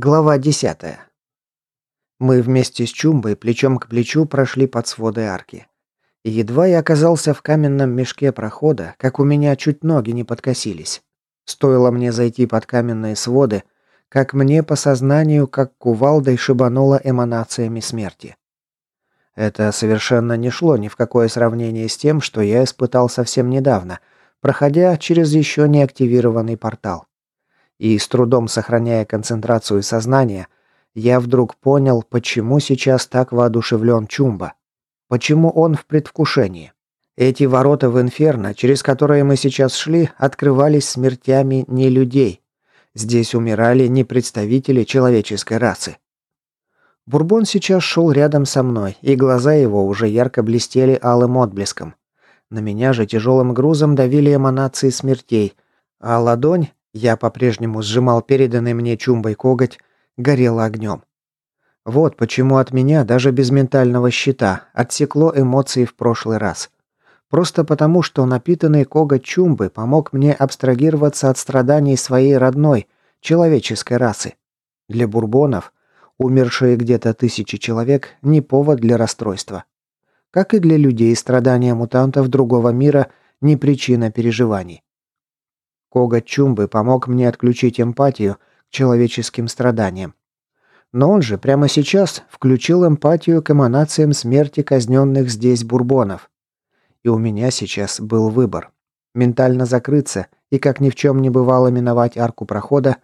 Глава 10. Мы вместе с Чумбой плечом к плечу прошли под своды арки. Едва я оказался в каменном мешке прохода, как у меня чуть ноги не подкосились. Стоило мне зайти под каменные своды, как мне по сознанию, как кувалдой шибануло эманациями смерти. Это совершенно не шло ни в какое сравнение с тем, что я испытал совсем недавно, проходя через еще не активированный портал. И с трудом сохраняя концентрацию сознания, я вдруг понял, почему сейчас так воодушевлен Чумба. Почему он в предвкушении. Эти ворота в инферно, через которые мы сейчас шли, открывались смертями не людей. Здесь умирали не представители человеческой расы. Бурбон сейчас шел рядом со мной, и глаза его уже ярко блестели алым отблеском. На меня же тяжелым грузом давили эманации смертей, а ладонь, я по-прежнему сжимал переданный мне чумбой коготь, горела огнем. Вот почему от меня, даже без ментального щита, отсекло эмоции в прошлый раз. Просто потому, что напитанный коготь чумбы помог мне абстрагироваться от страданий своей родной, человеческой расы. Для бурбонов, умершие где-то тысячи человек, не повод для расстройства. Как и для людей, страдания мутантов другого мира не причина переживаний. Коготь Чумбы помог мне отключить эмпатию к человеческим страданиям. Но он же прямо сейчас включил эмпатию к эманациям смерти казненных здесь бурбонов. И у меня сейчас был выбор. Ментально закрыться и как ни в чем не бывало миновать арку прохода,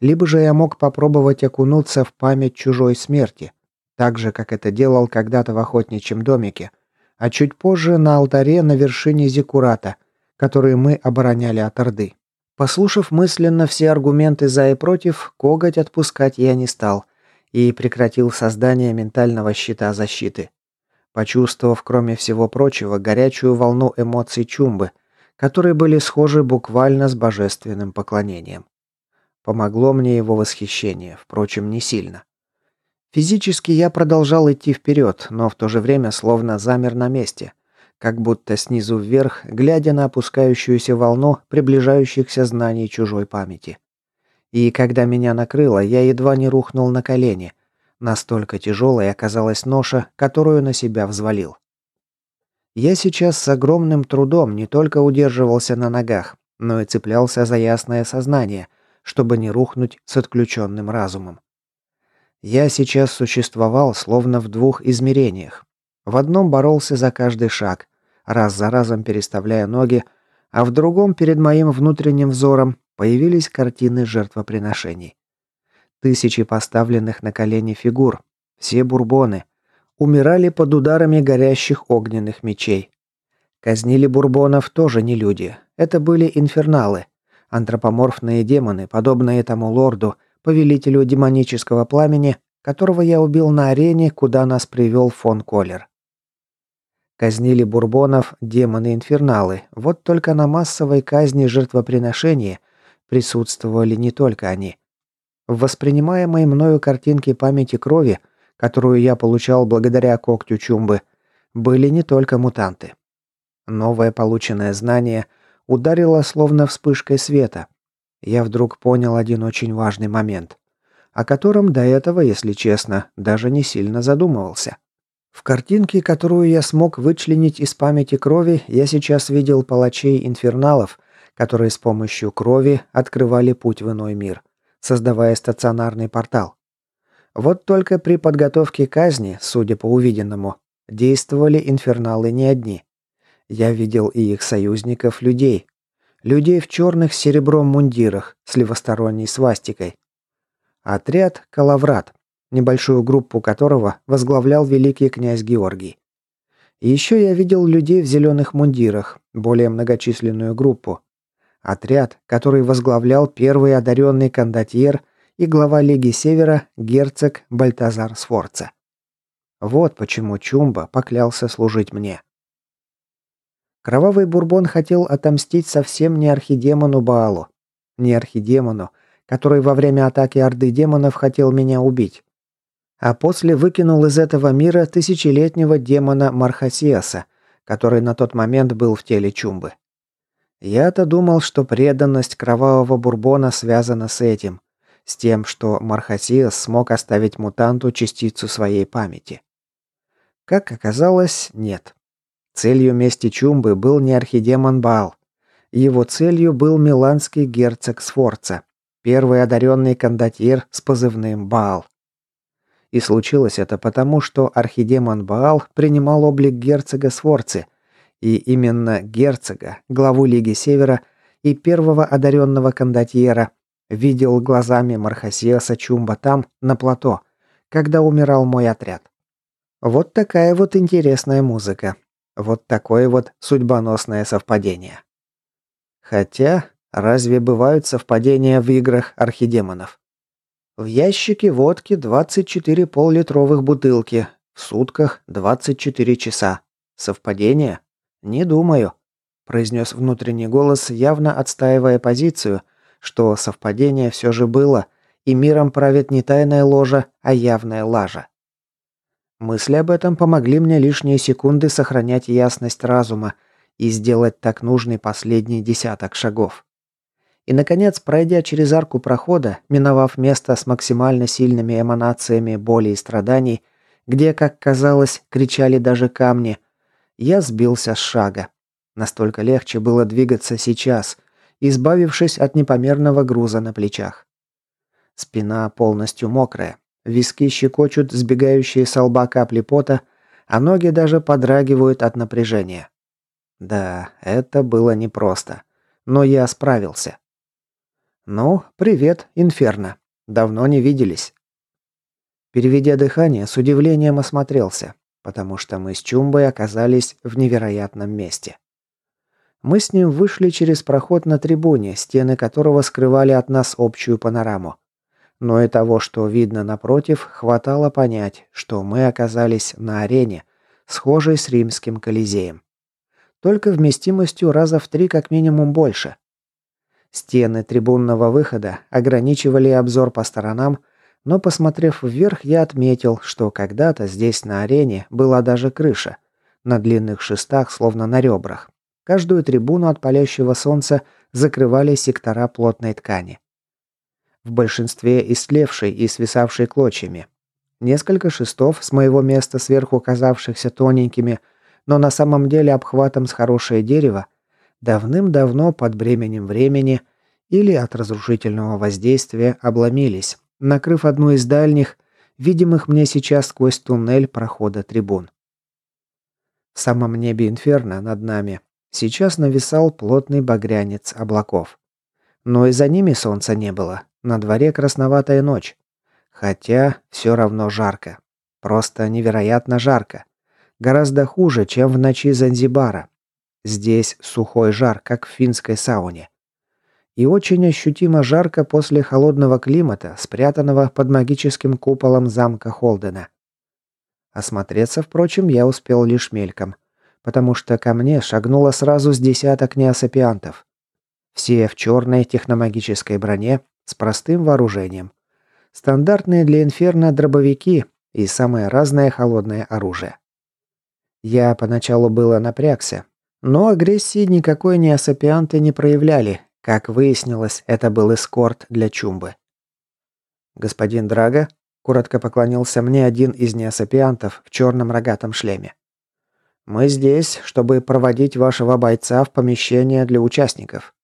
либо же я мог попробовать окунуться в память чужой смерти, так же, как это делал когда-то в охотничьем домике, а чуть позже на алтаре на вершине Зиккурата, который мы обороняли от Орды. Послушав мысленно все аргументы за и против, коготь отпускать я не стал и прекратил создание ментального щита защиты. Почувствовав, кроме всего прочего, горячую волну эмоций чумбы, которые были схожи буквально с божественным поклонением. Помогло мне его восхищение, впрочем, не сильно. Физически я продолжал идти вперед, но в то же время словно замер на месте, как будто снизу вверх, глядя на опускающуюся волну приближающихся знаний чужой памяти. И когда меня накрыло, я едва не рухнул на колени. Настолько тяжелой оказалась ноша, которую на себя взвалил. Я сейчас с огромным трудом не только удерживался на ногах, но и цеплялся за ясное сознание, чтобы не рухнуть с отключенным разумом. Я сейчас существовал словно в двух измерениях, в одном боролся за каждый шаг, раз за разом переставляя ноги, а в другом перед моим внутренним взором появились картины жертвоприношений. Тысячи поставленных на колени фигур, все бурбоны, умирали под ударами горящих огненных мечей. Казнили бурбонов тоже не люди, это были инферналы, антропоморфные демоны, подобные тому лорду, повелителю демонического пламени, которого я убил на арене, куда нас привел фон Коллер. Казнили бурбонов демоны-инферналы, вот только на массовой казни жертвоприношения присутствовали не только они. В воспринимаемой мною картинке памяти крови, которую я получал благодаря когтю Чумбы, были не только мутанты. Новое полученное знание ударило словно вспышкой света. Я вдруг понял один очень важный момент, о котором до этого, если честно, даже не сильно задумывался. В картинке, которую я смог вычленить из памяти крови, я сейчас видел палачей-инферналов, которые с помощью крови открывали путь в иной мир, создавая стационарный портал. Вот только при подготовке казни, судя по увиденному, действовали инферналы не одни. Я видел и их союзников людей. Людей в черных серебром мундирах с левосторонней свастикой. Отряд «Калаврат», небольшую группу которого возглавлял великий князь Георгий. Еще я видел людей в зеленых мундирах, более многочисленную группу. Отряд, который возглавлял первый одаренный кондотьер и глава Лиги Севера герцог Бальтазар Сфорца. Вот почему Чумба поклялся служить мне. Кровавый Бурбон хотел отомстить совсем не архидемону Баалу, не архидемону, который во время атаки Орды демонов хотел меня убить а после выкинул из этого мира тысячелетнего демона Мархасиаса, который на тот момент был в теле Чумбы. Я-то думал, что преданность кровавого бурбона связана с этим, с тем, что Мархасиас смог оставить мутанту частицу своей памяти. Как оказалось, нет. Целью мести Чумбы был не архидемон Баал. Его целью был миланский герцог Сфорца, первый одаренный кондотьер с позывным Баал. И случилось это потому, что архидемон Баал принимал облик герцога Сфорцы, и именно герцога, главу Лиги Севера и первого одаренного кондотьера, видел глазами Мархасиаса Чумба там, на плато, когда умирал мой отряд. Вот такая вот интересная музыка. Вот такое вот судьбоносное совпадение. Хотя, разве бывают совпадения в играх архидемонов? В ящике водки 24 поллитровых бутылки, в сутках 24 часа. Совпадение? Не думаю, произнес внутренний голос, явно отстаивая позицию, что совпадение все же было, и миром правит не тайная ложа, а явная лажа. Мысли об этом помогли мне лишние секунды сохранять ясность разума и сделать так нужный последний десяток шагов. И, наконец, пройдя через арку прохода, миновав место с максимально сильными эманациями боли и страданий, где, как казалось, кричали даже камни, я сбился с шага. Настолько легче было двигаться сейчас, избавившись от непомерного груза на плечах. Спина полностью мокрая, виски щекочут сбегающие с лба капли пота, а ноги даже подрагивают от напряжения. Да, это было непросто, но я справился. «Ну, привет, Инферно. Давно не виделись». Переведя дыхание, с удивлением осмотрелся, потому что мы с Чумбой оказались в невероятном месте. Мы с ним вышли через проход на трибуне, стены которого скрывали от нас общую панораму. Но и того, что видно напротив, хватало понять, что мы оказались на арене, схожей с римским Колизеем. Только вместимостью раза в три как минимум больше – Стены трибунного выхода ограничивали обзор по сторонам, но посмотрев вверх, я отметил, что когда-то здесь на арене была даже крыша, на длинных шестах, словно на ребрах. Каждую трибуну от палящего солнца закрывали сектора плотной ткани. В большинстве истлевшей и свисавшей клочьями. Несколько шестов с моего места сверху казавшихся тоненькими, но на самом деле обхватом с хорошее дерево, давным-давно под бременем времени или от разрушительного воздействия обломились, накрыв одну из дальних, видимых мне сейчас сквозь туннель прохода трибун. В самом небе инферно над нами сейчас нависал плотный багрянец облаков. Но и за ними солнца не было, на дворе красноватая ночь. Хотя все равно жарко. Просто невероятно жарко. Гораздо хуже, чем в ночи Занзибара, Здесь сухой жар, как в финской сауне. И очень ощутимо жарко после холодного климата, спрятанного под магическим куполом замка Холдена. Осмотреться, впрочем, я успел лишь мельком, потому что ко мне шагнуло сразу с десяток неосапиантов. Все в черной техномагической броне с простым вооружением. Стандартные для инферно дробовики и самое разное холодное оружие. Я поначалу было напрягся, но агрессии никакой неосапианты не проявляли. Как выяснилось, это был эскорт для Чумбы. «Господин Драго», — коротко поклонился мне один из неосапиантов в черном рогатом шлеме. «Мы здесь, чтобы проводить вашего бойца в помещение для участников».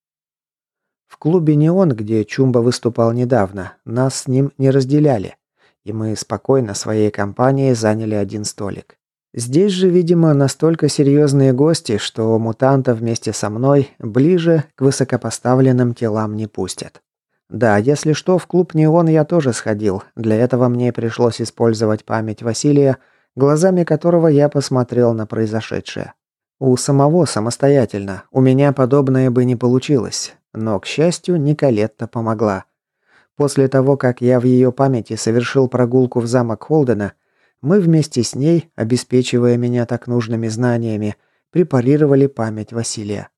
В клубе «Неон», где Чумба выступал недавно, нас с ним не разделяли, и мы спокойно своей компанией заняли один столик. Здесь же, видимо, настолько серьезные гости, что мутанта вместе со мной ближе к высокопоставленным телам не пустят. Да, если что, в клуб «Неон» я тоже сходил. Для этого мне пришлось использовать память Василия, глазами которого я посмотрел на произошедшее. У самого самостоятельно. У меня подобное бы не получилось. Но, к счастью, Николетта помогла. После того, как я в ее памяти совершил прогулку в замок Холдена, мы вместе с ней, обеспечивая меня так нужными знаниями, препарировали память Василия.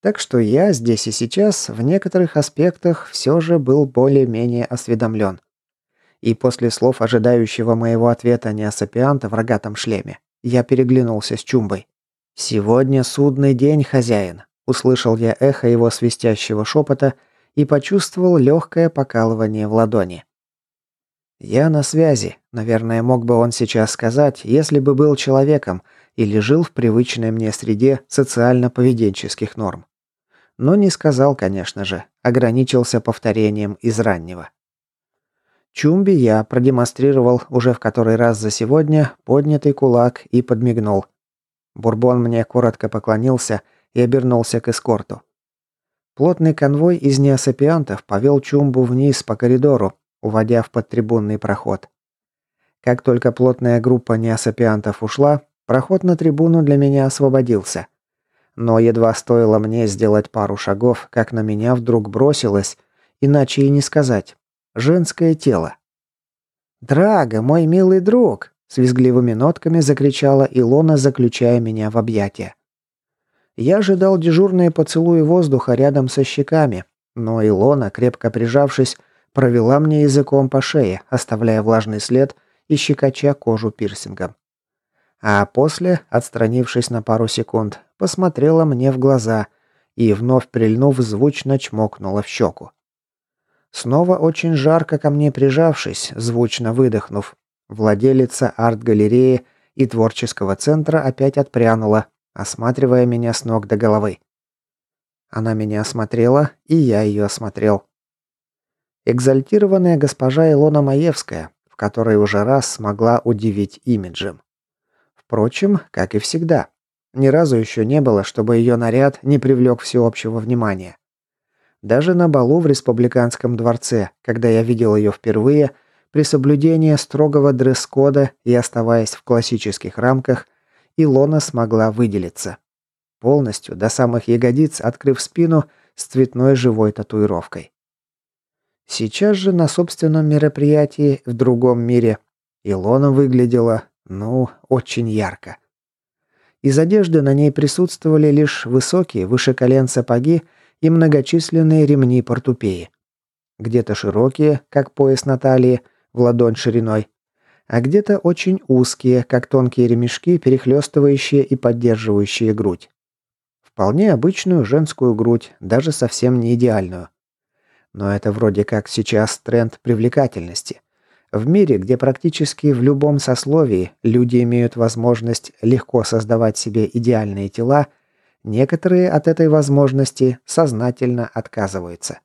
Так что я здесь и сейчас в некоторых аспектах все же был более-менее осведомлен. И после слов ожидающего моего ответа неосапианта в рогатом шлеме, я переглянулся с Чумбой. «Сегодня судный день, хозяин», – услышал я эхо его свистящего шепота и почувствовал легкое покалывание в ладони. «Я на связи», наверное, мог бы он сейчас сказать, если бы был человеком или жил в привычной мне среде социально-поведенческих норм. Но не сказал, конечно же, ограничился повторением из раннего. Чумби я продемонстрировал уже в который раз за сегодня поднятый кулак и подмигнул. Бурбон мне коротко поклонился и обернулся к эскорту. Плотный конвой из неосапиантов повел Чумбу вниз по коридору, уводя в подтрибунный проход. Как только плотная группа неосапиантов ушла, проход на трибуну для меня освободился. Но едва стоило мне сделать пару шагов, как на меня вдруг бросилось, иначе и не сказать, женское тело. «Драго, мой милый друг!» – с визгливыми нотками закричала Илона, заключая меня в объятия. Я ожидал дежурные поцелуи воздуха рядом со щеками, но Илона, крепко прижавшись, провела мне языком по шее, оставляя влажный след и щекоча кожу пирсингом. А после, отстранившись на пару секунд, посмотрела мне в глаза и, вновь прильнув, звучно чмокнула в щеку. Снова очень жарко ко мне прижавшись, звучно выдохнув, владелица арт-галереи и творческого центра опять отпрянула, осматривая меня с ног до головы. Она меня осмотрела, и я ее осмотрел. Экзальтированная госпожа Илона Маевская, в которой уже раз смогла удивить имиджем. Впрочем, как и всегда. Ни разу еще не было, чтобы ее наряд не привлек всеобщего внимания. Даже на балу в Республиканском дворце, когда я видел ее впервые, при соблюдении строгого дресс-кода и оставаясь в классических рамках, Илона смогла выделиться. Полностью, до самых ягодиц, открыв спину с цветной живой татуировкой. Сейчас же на собственном мероприятии в другом мире Илона выглядела, ну, очень ярко. Из одежды на ней присутствовали лишь высокие, выше колен сапоги и многочисленные ремни портупеи. Где-то широкие, как пояс на талии, в ладонь шириной, а где-то очень узкие, как тонкие ремешки, перехлестывающие и поддерживающие грудь. Вполне обычную женскую грудь, даже совсем не идеальную. Но это вроде как сейчас тренд привлекательности. В мире, где практически в любом сословии люди имеют возможность легко создавать себе идеальные тела, некоторые от этой возможности сознательно отказываются.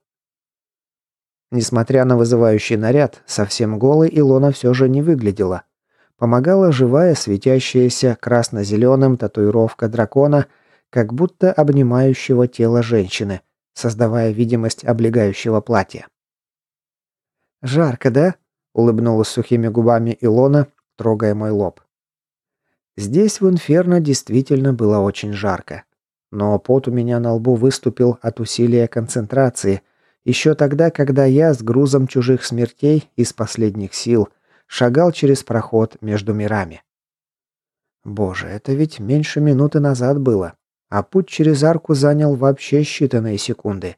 Несмотря на вызывающий наряд, совсем голой Илона все же не выглядела. Помогала живая, светящаяся красно-зеленым татуировка дракона, как будто обнимающего тело женщины, создавая видимость облегающего платья. «Жарко, да?» – улыбнулась сухими губами Илона, трогая мой лоб. Здесь в Инферно действительно было очень жарко. Но пот у меня на лбу выступил от усилия концентрации, еще тогда, когда я с грузом чужих смертей из последних сил шагал через проход между мирами. Боже, это ведь меньше минуты назад было, а путь через арку занял вообще считанные секунды.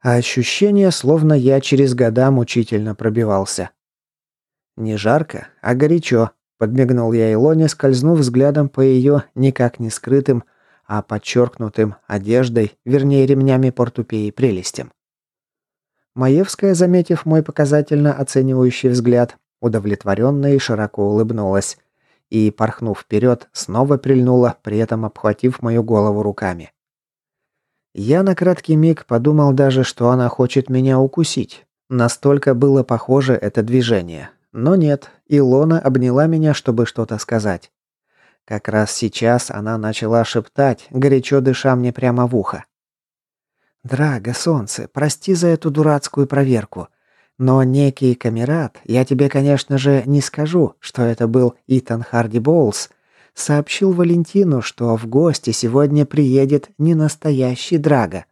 А ощущение, словно я через года мучительно пробивался. Не жарко, а горячо, подмигнул я Илоне, скользнув взглядом по ее никак не скрытым, а подчеркнутым одеждой, вернее ремнями портупеи прелестям. Маевская, заметив мой показательно оценивающий взгляд, удовлетворенно и широко улыбнулась и, порхнув вперед, снова прильнула, при этом обхватив мою голову руками. Я на краткий миг подумал даже, что она хочет меня укусить. Настолько было похоже это движение. Но нет, Илона обняла меня, чтобы что-то сказать. Как раз сейчас она начала шептать, горячо дыша мне прямо в ухо. «Драго, солнце, прости за эту дурацкую проверку. Но некий камерат, я тебе, конечно же, не скажу, что это был Итан Харди Боулс, сообщил Валентину, что в гости сегодня приедет не настоящий Драго.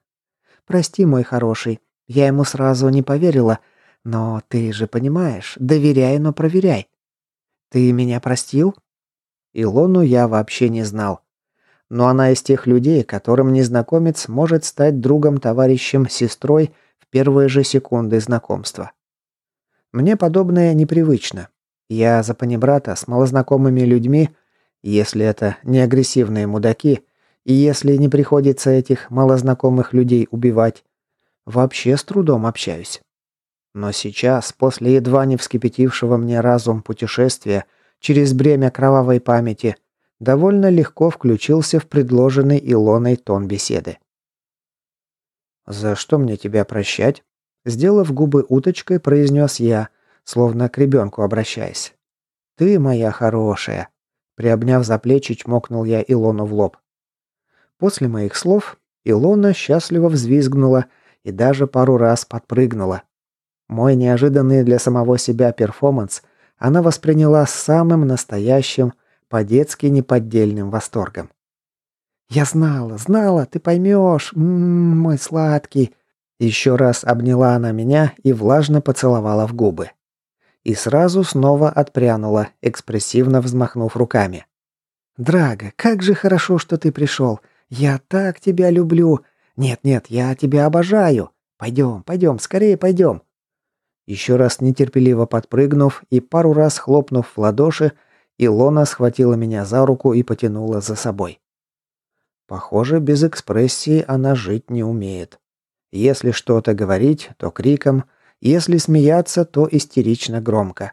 Прости, мой хороший, я ему сразу не поверила, но ты же понимаешь, доверяй, но проверяй. Ты меня простил?» Илону я вообще не знал. Но она из тех людей, которым незнакомец может стать другом, товарищем, сестрой первые же секунды знакомства. Мне подобное непривычно. Я за панибрата с малознакомыми людьми, если это не агрессивные мудаки, и если не приходится этих малознакомых людей убивать, вообще с трудом общаюсь. Но сейчас, после едва не вскипятившего мне разум путешествия через бремя кровавой памяти, довольно легко включился в предложенный Илоной тон беседы. «За что мне тебя прощать?» Сделав губы уточкой, произнес я, словно к ребенку обращаясь. «Ты моя хорошая!» Приобняв за плечи, чмокнул я Илону в лоб. После моих слов Илона счастливо взвизгнула и даже пару раз подпрыгнула, мой неожиданный для самого себя перформанс она восприняла самым настоящим, по-детски неподдельным восторгом. «Я знала, знала, ты поймешь, м -м, мой сладкий!» Еще раз обняла она меня и влажно поцеловала в губы. И сразу снова отпрянула, экспрессивно взмахнув руками. «Драга, как же хорошо, что ты пришел! Я так тебя люблю! Нет-нет, я тебя обожаю! Пойдем, пойдем, скорее пойдем!» Еще раз нетерпеливо подпрыгнув и пару раз хлопнув в ладоши, Илона схватила меня за руку и потянула за собой. Похоже, без экспрессии она жить не умеет. Если что-то говорить, то криком, если смеяться, то истерично громко.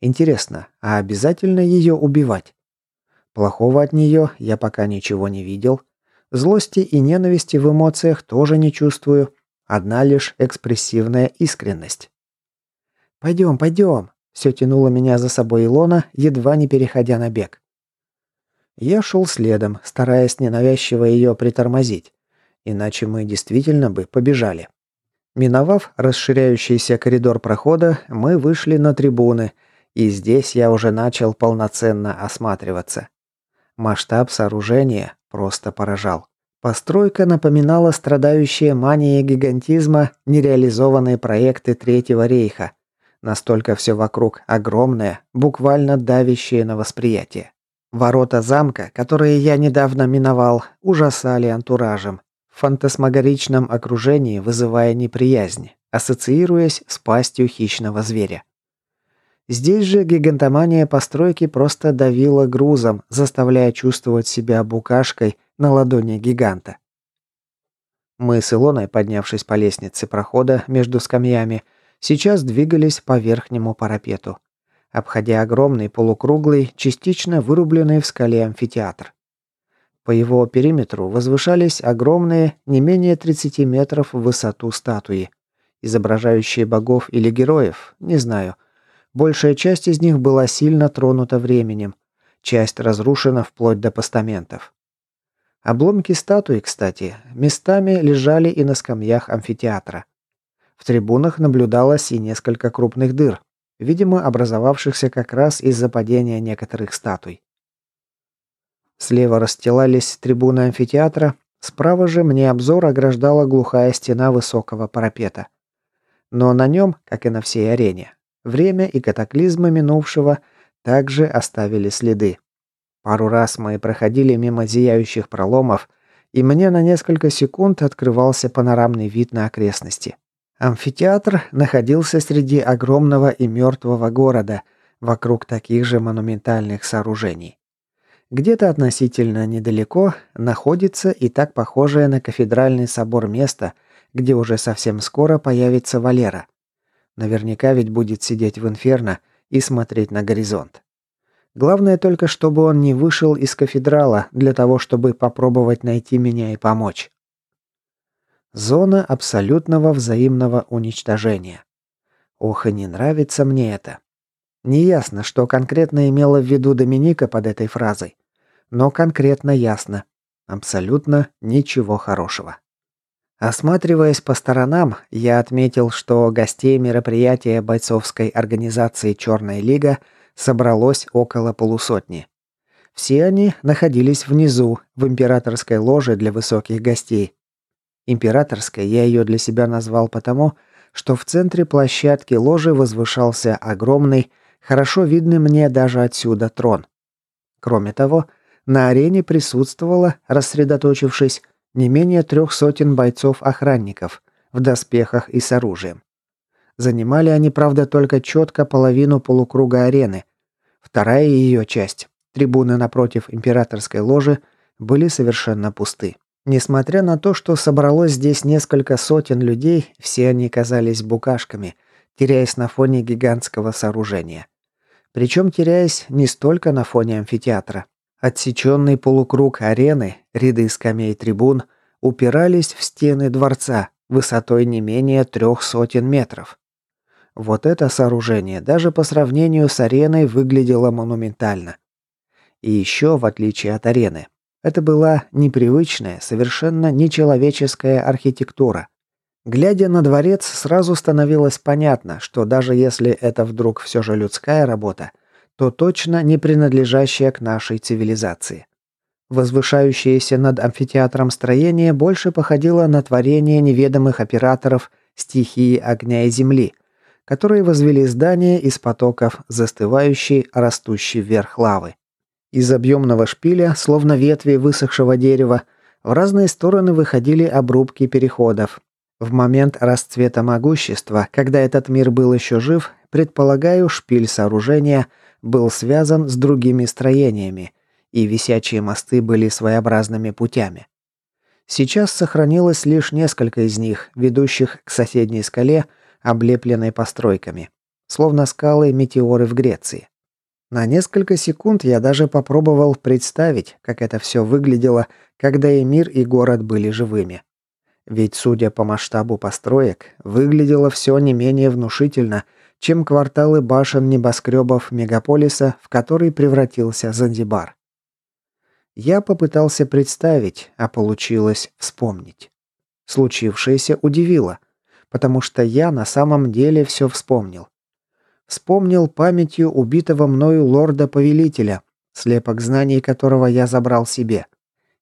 Интересно, а обязательно ее убивать? Плохого от нее я пока ничего не видел. Злости и ненависти в эмоциях тоже не чувствую. Одна лишь экспрессивная искренность. «Пойдем, пойдем!» Все тянуло меня за собой Илона, едва не переходя на бег. Я шел следом, стараясь ненавязчиво ее притормозить. Иначе мы действительно бы побежали. Миновав расширяющийся коридор прохода, мы вышли на трибуны, и здесь я уже начал полноценно осматриваться. Масштаб сооружения просто поражал. Постройка напоминала страдающие манией гигантизма нереализованные проекты Третьего рейха – Настолько все вокруг огромное, буквально давящее на восприятие. Ворота замка, которые я недавно миновал, ужасали антуражем, в фантасмагоричном окружении вызывая неприязнь, ассоциируясь с пастью хищного зверя. Здесь же гигантомания постройки просто давила грузом, заставляя чувствовать себя букашкой на ладони гиганта. Мы с Илоной, поднявшись по лестнице прохода между скамьями, сейчас двигались по верхнему парапету, обходя огромный полукруглый, частично вырубленный в скале амфитеатр. По его периметру возвышались огромные, не менее 30 метров в высоту статуи, изображающие богов или героев, не знаю. Большая часть из них была сильно тронута временем, часть разрушена вплоть до постаментов. Обломки статуи, кстати, местами лежали и на скамьях амфитеатра. В трибунах наблюдалось и несколько крупных дыр, видимо, образовавшихся как раз из-за падения некоторых статуй. Слева расстилались трибуны амфитеатра, справа же мне обзор ограждала глухая стена высокого парапета. Но на нем, как и на всей арене, время и катаклизмы минувшего также оставили следы. Пару раз мы проходили мимо зияющих проломов, и мне на несколько секунд открывался панорамный вид на окрестности. Амфитеатр находился среди огромного и мертвого города, вокруг таких же монументальных сооружений. Где-то относительно недалеко находится и так похожее на кафедральный собор место, где уже совсем скоро появится Валера. Наверняка ведь будет сидеть в инферно и смотреть на горизонт. Главное только, чтобы он не вышел из кафедрала для того, чтобы попробовать найти меня и помочь. Зона абсолютного взаимного уничтожения. Ох, и не нравится мне это. Неясно, что конкретно имела в виду Доминика под этой фразой. Но конкретно ясно. Абсолютно ничего хорошего. Осматриваясь по сторонам, я отметил, что гостей мероприятия бойцовской организации «Черная лига» собралось около полусотни. Все они находились внизу, в императорской ложе для высоких гостей, Императорской я ее для себя назвал потому, что в центре площадки ложи возвышался огромный, хорошо видный мне даже отсюда трон. Кроме того, на арене присутствовало, рассредоточившись, не менее трех сотен бойцов-охранников в доспехах и с оружием. Занимали они, правда, только четко половину полукруга арены. Вторая ее часть, трибуны напротив императорской ложи, были совершенно пусты. Несмотря на то, что собралось здесь несколько сотен людей, все они казались букашками, теряясь на фоне гигантского сооружения. Причем теряясь не столько на фоне амфитеатра. Отсеченный полукруг арены, ряды скамей трибун упирались в стены дворца высотой не менее трех сотен метров. Вот это сооружение даже по сравнению с ареной выглядело монументально. И еще, в отличие от арены, это была непривычная, совершенно нечеловеческая архитектура. Глядя на дворец, сразу становилось понятно, что даже если это вдруг все же людская работа, то точно не принадлежащая к нашей цивилизации. Возвышающееся над амфитеатром строение больше походило на творение неведомых операторов стихии огня и земли, которые возвели здание из потоков застывающей, растущей вверх лавы. Из объемного шпиля, словно ветви высохшего дерева, в разные стороны выходили обрубки переходов. В момент расцвета могущества, когда этот мир был еще жив, предполагаю, шпиль сооружения был связан с другими строениями, и висячие мосты были своеобразными путями. Сейчас сохранилось лишь несколько из них, ведущих к соседней скале, облепленной постройками, словно скалы-метеоры в Греции. На несколько секунд я даже попробовал представить, как это все выглядело, когда и мир, и город были живыми. Ведь, судя по масштабу построек, выглядело все не менее внушительно, чем кварталы башен небоскребов мегаполиса, в который превратился Занзибар. Я попытался представить, а получилось вспомнить. Случившееся удивило, потому что я на самом деле все вспомнил. Вспомнил памятью убитого мною лорда-повелителя, слепок знаний которого я забрал себе.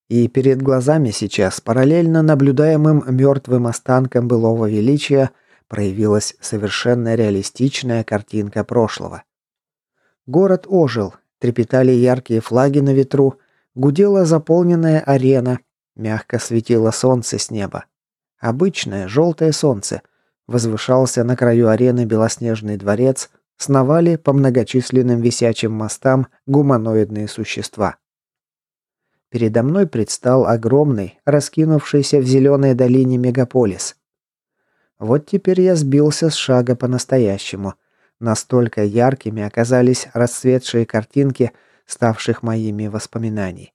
И перед глазами сейчас, параллельно наблюдаемым мертвым останком былого величия, проявилась совершенно реалистичная картинка прошлого. Город ожил, трепетали яркие флаги на ветру, гудела заполненная арена, мягко светило солнце с неба. Обычное желтое солнце, Возвышался на краю арены белоснежный дворец, сновали по многочисленным висячим мостам гуманоидные существа. Передо мной предстал огромный, раскинувшийся в зеленой долине мегаполис. Вот теперь я сбился с шага по-настоящему. Настолько яркими оказались расцветшие картинки, ставших моими воспоминаний.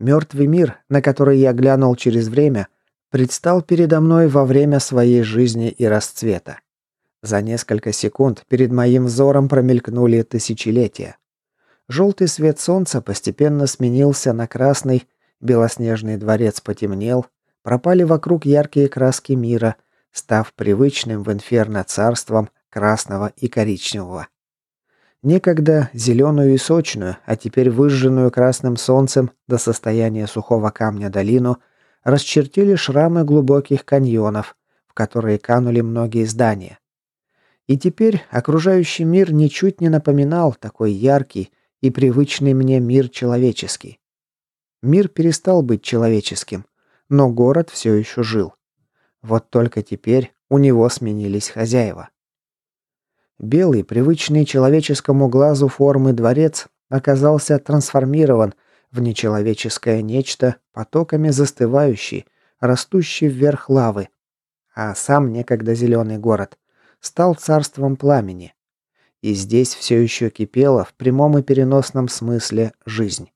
Мертвый мир, на который я глянул через время, предстал передо мной во время своей жизни и расцвета. За несколько секунд перед моим взором промелькнули тысячелетия. Желтый свет солнца постепенно сменился на красный, белоснежный дворец потемнел, пропали вокруг яркие краски мира, став привычным в инферно царством красного и коричневого. Некогда зеленую и сочную, а теперь выжженную красным солнцем до состояния сухого камня долину – расчертили шрамы глубоких каньонов, в которые канули многие здания. И теперь окружающий мир ничуть не напоминал такой яркий и привычный мне мир человеческий. Мир перестал быть человеческим, но город все еще жил. Вот только теперь у него сменились хозяева. Белый, привычный человеческому глазу формы дворец оказался трансформирован в нечеловеческое нечто, потоками застывающий, растущий вверх лавы. А сам некогда зеленый город стал царством пламени. И здесь все еще кипела в прямом и переносном смысле жизнь.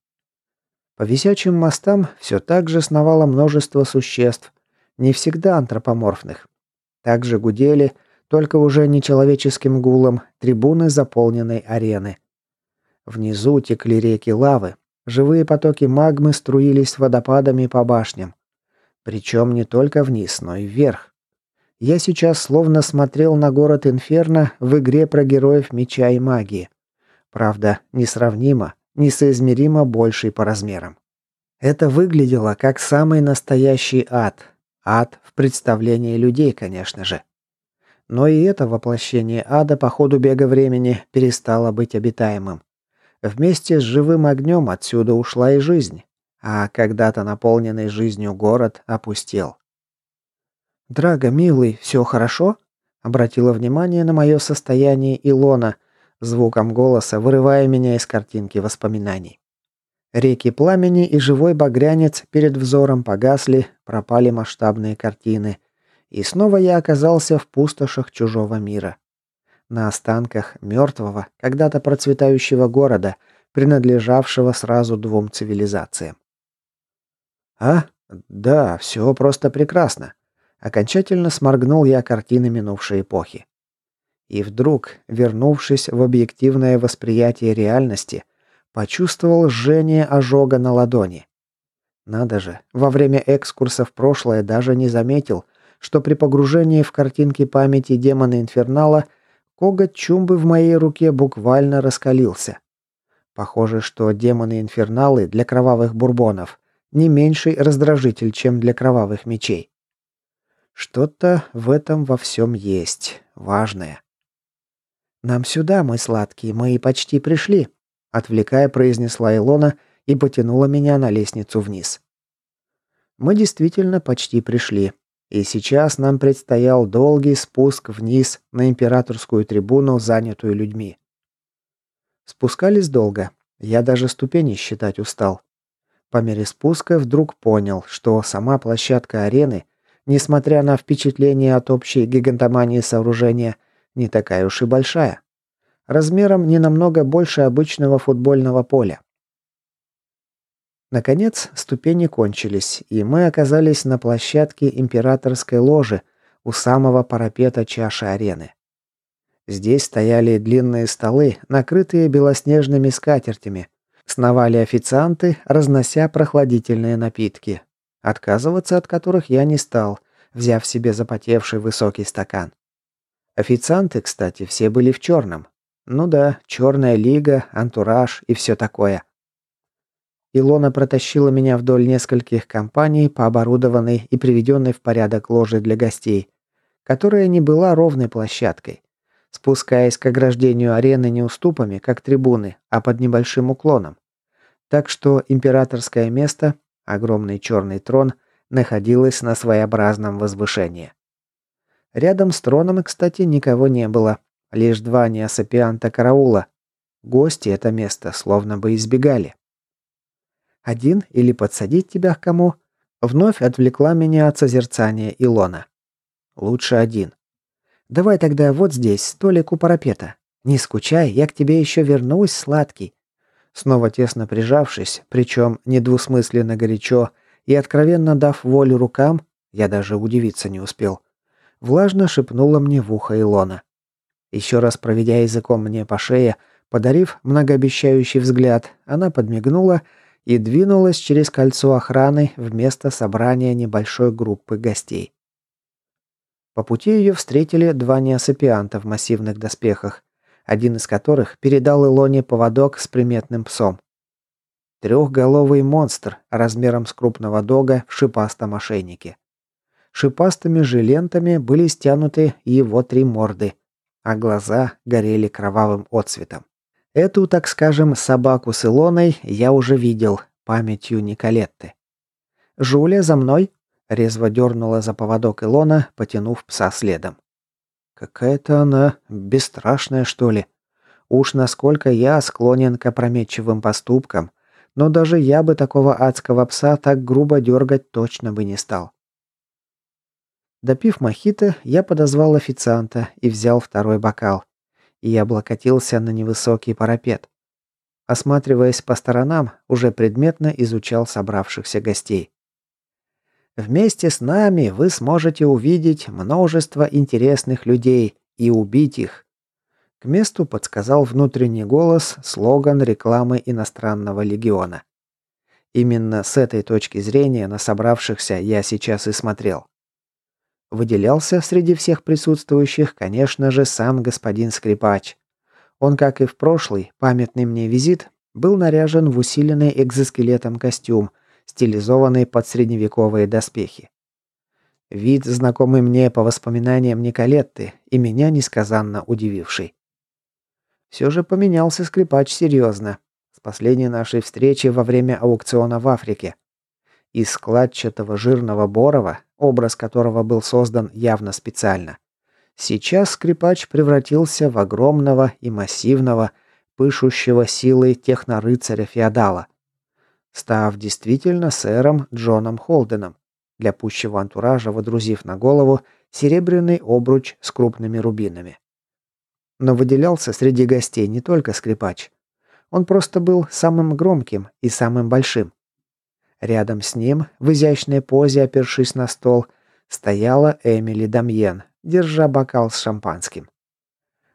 По висячим мостам все так же сновало множество существ, не всегда антропоморфных. Также гудели, только уже нечеловеческим гулом, трибуны заполненной арены. Внизу текли реки лавы, Живые потоки магмы струились водопадами по башням. Причем не только вниз, но и вверх. Я сейчас словно смотрел на город Инферно в игре про героев меча и магии. Правда, несравнимо, несоизмеримо больший по размерам. Это выглядело как самый настоящий ад. Ад в представлении людей, конечно же. Но и это воплощение ада по ходу бега времени перестало быть обитаемым. Вместе с живым огнем отсюда ушла и жизнь, а когда-то наполненный жизнью город опустел. «Драго, милый, все хорошо?» Обратила внимание на мое состояние Илона, звуком голоса вырывая меня из картинки воспоминаний. Реки пламени и живой багрянец перед взором погасли, пропали масштабные картины. И снова я оказался в пустошах чужого мира. На останках мертвого, когда-то процветающего города, принадлежавшего сразу двум цивилизациям. А? Да, все просто прекрасно. Окончательно сморгнул я картины минувшей эпохи. И вдруг, вернувшись в объективное восприятие реальности, почувствовал жжение ожога на ладони. Надо же, во время экскурса в прошлое даже не заметил, что при погружении в картинки памяти демона Инфернала коготь чумбы в моей руке буквально раскалился. Похоже, что демоны Инферналы для кровавых бурбонов не меньший раздражитель, чем для кровавых мечей. Что-то в этом во всем есть, важное. «Нам сюда, мой сладкий, мы почти пришли», отвлекая, произнесла Илона и потянула меня на лестницу вниз. Мы действительно почти пришли, и сейчас нам предстоял долгий спуск вниз на императорскую трибуну, занятую людьми. Спускались долго. Я даже ступени считать устал. По мере спуска вдруг понял, что сама площадка арены, несмотря на впечатление от общей гигантомании сооружения, не такая уж и большая. Размером не намного больше обычного футбольного поля. Наконец, ступени кончились, и мы оказались на площадке императорской ложи у самого парапета чаши арены. Здесь стояли длинные столы, накрытые белоснежными скатертями, Сновали официанты, разнося прохладительные напитки, отказываться от которых я не стал, взяв себе запотевший высокий стакан. Официанты, кстати, все были в черном. Ну да, черная лига, антураж и все такое. Илона протащила меня вдоль нескольких компаний по оборудованной и приведенной в порядок ложи для гостей, которая не была ровной площадкой спускаясь к ограждению арены не уступами, как трибуны, а под небольшим уклоном. Так что императорское место, огромный черный трон, находилось на своеобразном возвышении. Рядом с троном, кстати, никого не было, лишь два неосапианта караула. Гости это место словно бы избегали. Один или подсадить тебя к кому? Вновь отвлекла меня от созерцания Илона. Лучше один. Давай тогда вот здесь, столик у парапета. Не скучай, я к тебе еще вернусь, сладкий. Снова тесно прижавшись, причем недвусмысленно горячо, и откровенно дав волю рукам, я даже удивиться не успел. Влажно шепнула мне в ухо Илона. Еще раз проведя языком мне по шее, подарив многообещающий взгляд, она подмигнула и двинулась через кольцо охраны в место собрания небольшой группы гостей. По пути ее встретили два неосапианта в массивных доспехах, один из которых передал Илоне поводок с приметным псом. Трехголовый монстр размером с крупного дога в шипастом ошейнике. Шипастыми же лентами были стянуты его три морды, а глаза горели кровавым отцветом. Эту, так скажем, собаку с Илоной я уже видел, памятью Николетты. «Жуля, за мной!» Резво дернула за поводок Илона, потянув пса следом. Какая-то она бесстрашная, что ли. Уж насколько я склонен к опрометчивым поступкам, но даже я бы такого адского пса так грубо дергать точно бы не стал. Допив мохито, я подозвал официанта и взял второй бокал. И облокотился на невысокий парапет. Осматриваясь по сторонам, уже предметно изучал собравшихся гостей. Вместе с нами вы сможете увидеть множество интересных людей и убить их. К месту подсказал внутренний голос слоган рекламы иностранного легиона. Именно с этой точки зрения на собравшихся я сейчас и смотрел. Выделялся среди всех присутствующих, конечно же, сам господин Скрипач. Он, как и в прошлый памятный мне визит, был наряжен в усиленный экзоскелетом костюм, стилизованный под средневековые доспехи. Вид, знакомый мне по воспоминаниям Николетты, и меня несказанно удививший. Все же поменялся скрипач серьезно. С последней нашей встречи во время аукциона в Африке. Из складчатого жирного Борова, образ которого был создан явно специально, сейчас скрипач превратился в огромного и массивного, пышущего силой технорыцаря-феодала – став действительно сэром Джоном Холденом, для пущего антуража водрузив на голову серебряный обруч с крупными рубинами. Но выделялся среди гостей не только скрипач. Он просто был самым громким и самым большим. Рядом с ним, в изящной позе, опершись на стол, стояла Эмили Дамьен, держа бокал с шампанским.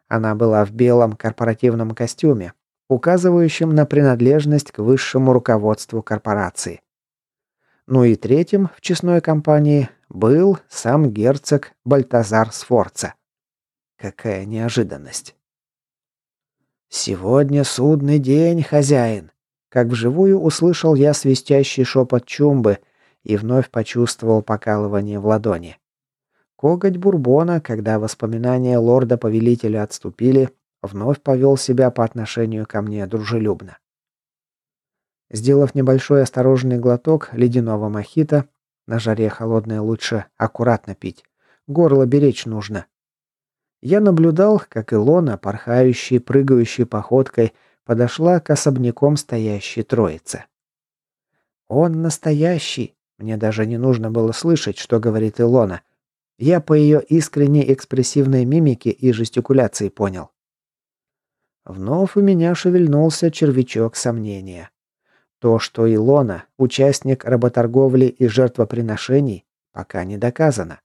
Она была в белом корпоративном костюме, указывающем на принадлежность к высшему руководству корпорации. Ну и третьим в честной компании был сам герцог Бальтазар Сфорца. Какая неожиданность. «Сегодня судный день, хозяин!» Как вживую услышал я свистящий шепот чумбы и вновь почувствовал покалывание в ладони. Коготь Бурбона, когда воспоминания лорда-повелителя отступили, вновь повел себя по отношению ко мне дружелюбно. Сделав небольшой осторожный глоток ледяного мохито, на жаре холодное лучше аккуратно пить, горло беречь нужно. Я наблюдал, как Илона, порхающей, прыгающей походкой, подошла к особняком стоящей троице. «Он настоящий!» Мне даже не нужно было слышать, что говорит Илона. Я по ее искренней экспрессивной мимике и жестикуляции понял. Вновь у меня шевельнулся червячок сомнения. То, что Илона – участник работорговли и жертвоприношений, пока не доказано.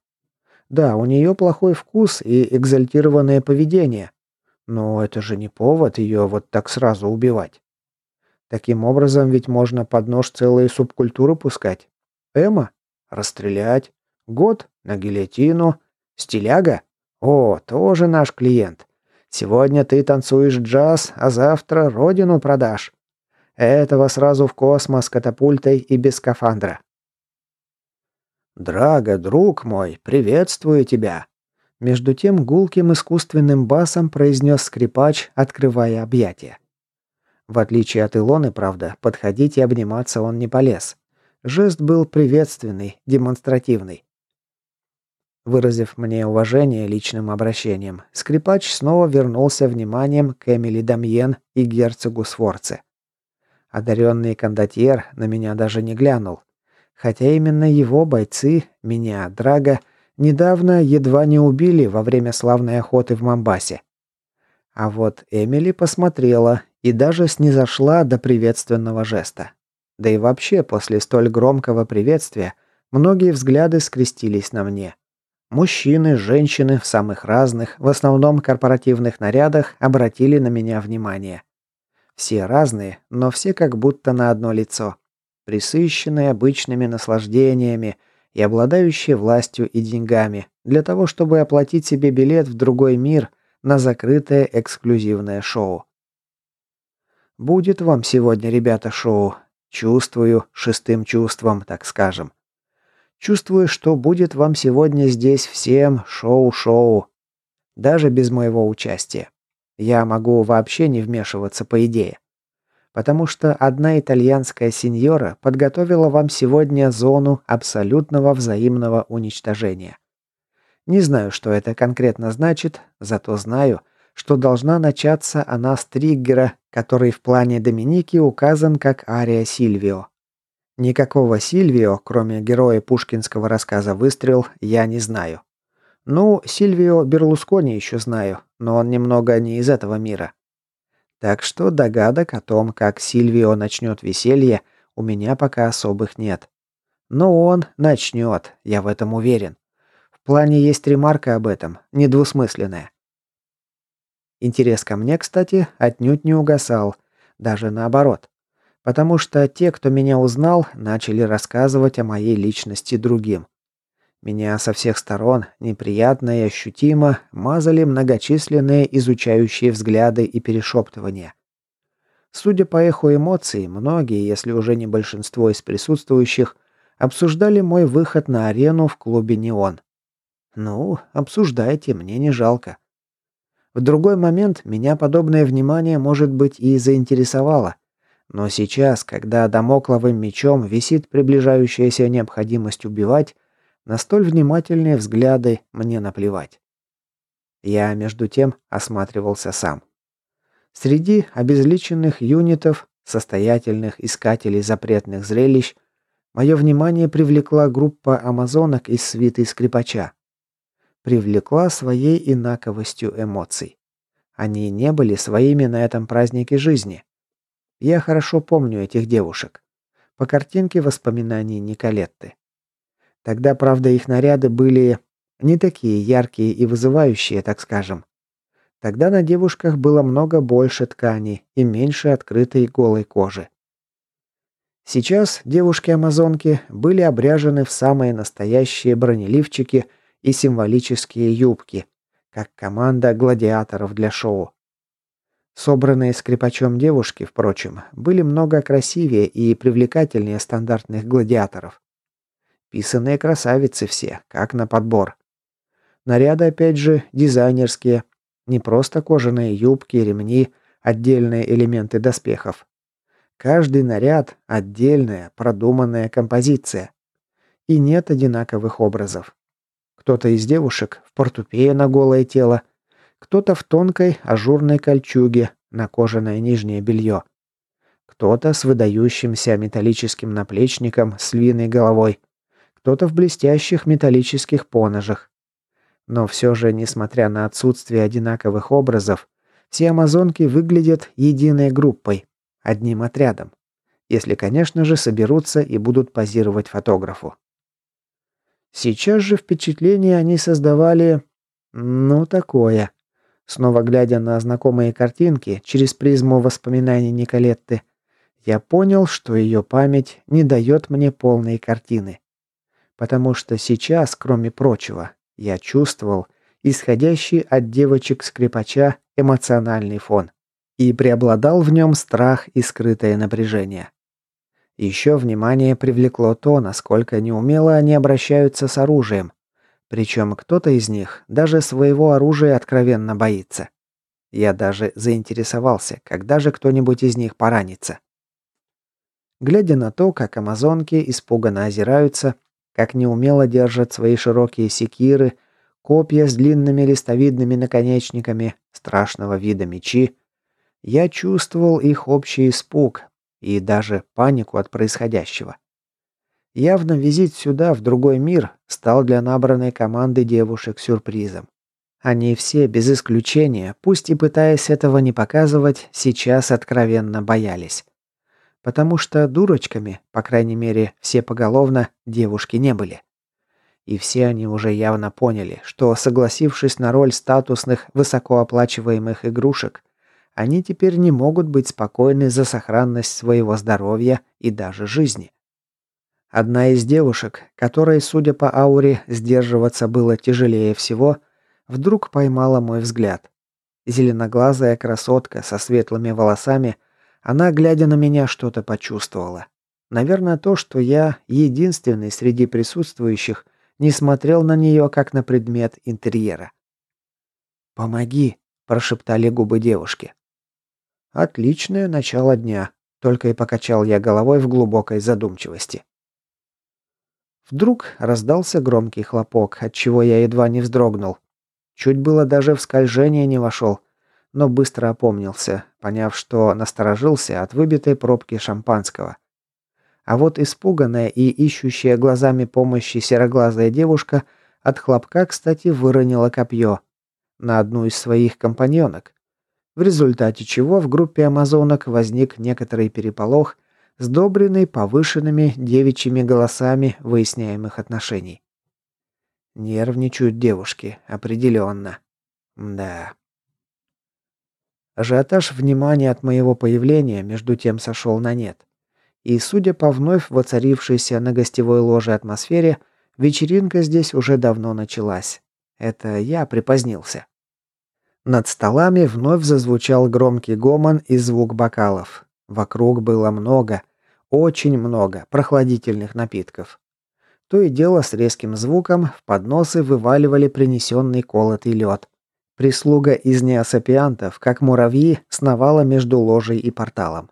Да, у нее плохой вкус и экзальтированное поведение, но это же не повод ее вот так сразу убивать. Таким образом ведь можно под нож целые субкультуры пускать. Эма? Расстрелять. Год? На гильотину. Стиляга? О, тоже наш клиент. Сегодня ты танцуешь джаз, а завтра родину продашь. Этого сразу в космос катапультой и без скафандра. «Драго, друг мой, приветствую тебя!» Между тем гулким искусственным басом произнес скрипач, открывая объятия. В отличие от Илоны, правда, подходить и обниматься он не полез. Жест был приветственный, демонстративный. Выразив мне уважение личным обращением, скрипач снова вернулся вниманием к Эмили Дамьен и герцогу Сфорце. Одаренный кондотьер на меня даже не глянул, хотя именно его бойцы, меня, Драга, Недавно едва не убили во время славной охоты в Мамбасе. А вот Эмили посмотрела и даже снизошла до приветственного жеста. Да и вообще, после столь громкого приветствия, многие взгляды скрестились на мне. Мужчины, женщины в самых разных, в основном корпоративных нарядах обратили на меня внимание. Все разные, но все как будто на одно лицо. Присыщенные обычными наслаждениями, и обладающие властью и деньгами, для того, чтобы оплатить себе билет в другой мир на закрытое эксклюзивное шоу. Будет вам сегодня, ребята, шоу. Чувствую, шестым чувством, так скажем. Чувствую, что будет вам сегодня здесь всем шоу-шоу. Даже без моего участия. Я могу вообще не вмешиваться по идее потому что одна итальянская сеньора подготовила вам сегодня зону абсолютного взаимного уничтожения. Не знаю, что это конкретно значит, зато знаю, что должна начаться она с триггера, который в плане Доминики указан как ария Сильвио. Никакого Сильвио, кроме героя пушкинского рассказа «Выстрел», я не знаю. Ну, Сильвио Берлускони еще знаю, но он немного не из этого мира. Так что догадок о том, как Сильвио начнет веселье, у меня пока особых нет. Но он начнет, я в этом уверен. В плане есть ремарка об этом, недвусмысленная. Интерес ко мне, кстати, отнюдь не угасал, даже наоборот. Потому что те, кто меня узнал, начали рассказывать о моей личности другим. Меня со всех сторон, неприятно и ощутимо, мазали многочисленные изучающие взгляды и перешептывания. Судя по эху эмоций, многие, если уже не большинство из присутствующих, обсуждали мой выход на арену в клубе «Неон». Ну, обсуждайте, мне не жалко. В другой момент меня подобное внимание, может быть, и заинтересовало. Но сейчас, когда домокловым мечом висит приближающаяся необходимость убивать, на столь внимательные взгляды мне наплевать. Я, между тем, осматривался сам. Среди обезличенных юнитов, состоятельных искателей запретных зрелищ, мое внимание привлекла группа амазонок из свиты скрипача. Привлекла своей инаковостью эмоций. Они не были своими на этом празднике жизни. Я хорошо помню этих девушек. По картинке воспоминаний Николетты. Тогда, правда, их наряды были не такие яркие и вызывающие, так скажем. Тогда на девушках было много больше ткани и меньше открытой голой кожи. Сейчас девушки-амазонки были обряжены в самые настоящие бронеливчики и символические юбки, как команда гладиаторов для шоу. Собранные скрипачом девушки, впрочем, были много красивее и привлекательнее стандартных гладиаторов. Писанные красавицы все, как на подбор. Наряды, опять же, дизайнерские, не просто кожаные юбки, ремни, отдельные элементы доспехов. Каждый наряд – отдельная, продуманная композиция. И нет одинаковых образов. Кто-то из девушек в портупее на голое тело, кто-то в тонкой ажурной кольчуге на кожаное нижнее белье. Кто-то с выдающимся металлическим наплечником с львиной головой. Кто-то в блестящих металлических поножах. Но все же, несмотря на отсутствие одинаковых образов, все амазонки выглядят единой группой, одним отрядом. Если, конечно же, соберутся и будут позировать фотографу. Сейчас же впечатление они создавали... Ну, такое. Снова глядя на знакомые картинки через призму воспоминаний Николетты, я понял, что ее память не дает мне полной картины. Потому что сейчас, кроме прочего, я чувствовал исходящий от девочек-скрипача эмоциональный фон. И преобладал в нем страх и скрытое напряжение. Еще внимание привлекло то, насколько неумело они обращаются с оружием. Причем кто-то из них даже своего оружия откровенно боится. Я даже заинтересовался, когда же кто-нибудь из них поранится. Глядя на то, как амазонки испуганно озираются, как неумело держат свои широкие секиры, копья с длинными листовидными наконечниками, страшного вида мечи, я чувствовал их общий испуг и даже панику от происходящего. Явно визит сюда, в другой мир, стал для набранной команды девушек сюрпризом. Они все, без исключения, пусть и пытаясь этого не показывать, сейчас откровенно боялись потому что дурочками, по крайней мере, все поголовно, девушки не были. И все они уже явно поняли, что, согласившись на роль статусных, высокооплачиваемых игрушек, они теперь не могут быть спокойны за сохранность своего здоровья и даже жизни. Одна из девушек, которой, судя по ауре, сдерживаться было тяжелее всего, вдруг поймала мой взгляд. Зеленоглазая красотка со светлыми волосами – она, глядя на меня, что-то почувствовала. Наверное, то, что я, единственный среди присутствующих, не смотрел на нее, как на предмет интерьера. «Помоги», – прошептали губы девушки. «Отличное начало дня», – только и покачал я головой в глубокой задумчивости. Вдруг раздался громкий хлопок, от чего я едва не вздрогнул. Чуть было даже в скольжение не вошел, но быстро опомнился, поняв, что насторожился от выбитой пробки шампанского. А вот испуганная и ищущая глазами помощи сероглазая девушка от хлопка, кстати, выронила копье на одну из своих компаньонок, в результате чего в группе амазонок возник некоторый переполох, сдобренный повышенными девичьими голосами выясняемых отношений. Нервничают девушки, определенно. Да. Ажиотаж внимания от моего появления между тем сошел на нет. И, судя по вновь воцарившейся на гостевой ложе атмосфере, вечеринка здесь уже давно началась. Это я припозднился. Над столами вновь зазвучал громкий гомон и звук бокалов. Вокруг было много, очень много прохладительных напитков. То и дело с резким звуком в подносы вываливали принесенный колотый лед. Прислуга из неосапиантов, как муравьи, сновала между ложей и порталом.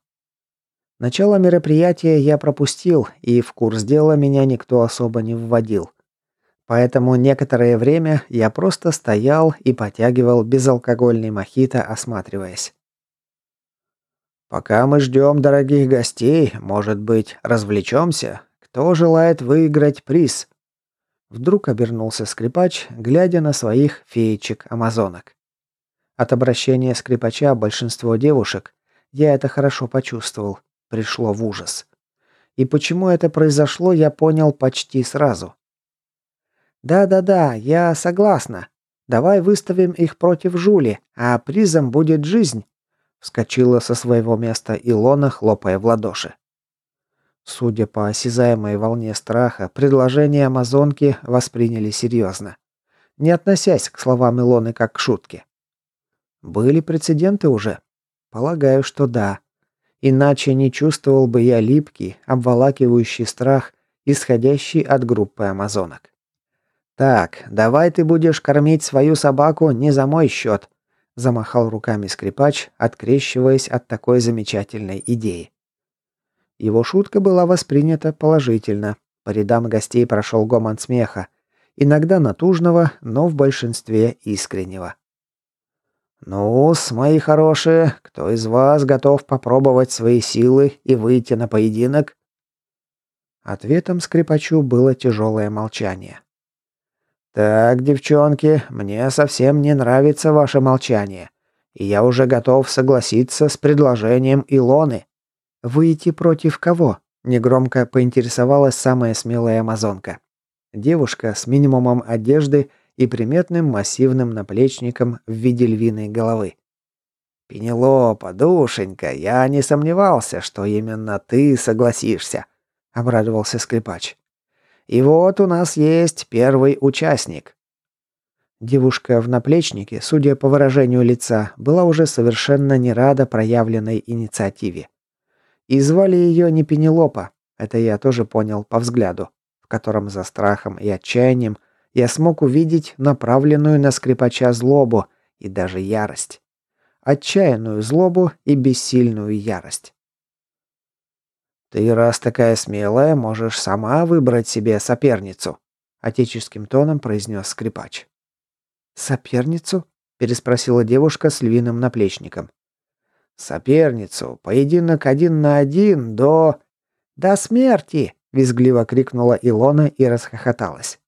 Начало мероприятия я пропустил, и в курс дела меня никто особо не вводил. Поэтому некоторое время я просто стоял и потягивал безалкогольный мохито, осматриваясь. «Пока мы ждем дорогих гостей, может быть, развлечемся? Кто желает выиграть приз?» Вдруг обернулся скрипач, глядя на своих феечек-амазонок. От обращения скрипача большинство девушек, я это хорошо почувствовал, пришло в ужас. И почему это произошло, я понял почти сразу. «Да-да-да, я согласна. Давай выставим их против Жули, а призом будет жизнь», вскочила со своего места Илона, хлопая в ладоши. Судя по осязаемой волне страха, предложение амазонки восприняли серьезно, не относясь к словам Илоны как к шутке. Были прецеденты уже? Полагаю, что да. Иначе не чувствовал бы я липкий, обволакивающий страх, исходящий от группы амазонок. «Так, давай ты будешь кормить свою собаку не за мой счет», замахал руками скрипач, открещиваясь от такой замечательной идеи. Его шутка была воспринята положительно. По рядам гостей прошел гомон смеха. Иногда натужного, но в большинстве искреннего ну мои хорошие, кто из вас готов попробовать свои силы и выйти на поединок?» Ответом скрипачу было тяжелое молчание. «Так, девчонки, мне совсем не нравится ваше молчание, и я уже готов согласиться с предложением Илоны». «Выйти против кого?» – негромко поинтересовалась самая смелая амазонка. Девушка с минимумом одежды – и приметным массивным наплечником в виде львиной головы. «Пенелопа, душенька, я не сомневался, что именно ты согласишься», — обрадовался скрипач. «И вот у нас есть первый участник». Девушка в наплечнике, судя по выражению лица, была уже совершенно не рада проявленной инициативе. И звали ее не Пенелопа, это я тоже понял по взгляду, в котором за страхом и отчаянием я смог увидеть направленную на скрипача злобу и даже ярость. Отчаянную злобу и бессильную ярость. «Ты, раз такая смелая, можешь сама выбрать себе соперницу», — отеческим тоном произнес скрипач. «Соперницу?» — переспросила девушка с львиным наплечником. «Соперницу. Поединок один на один до...» «До смерти!» — визгливо крикнула Илона и расхохоталась.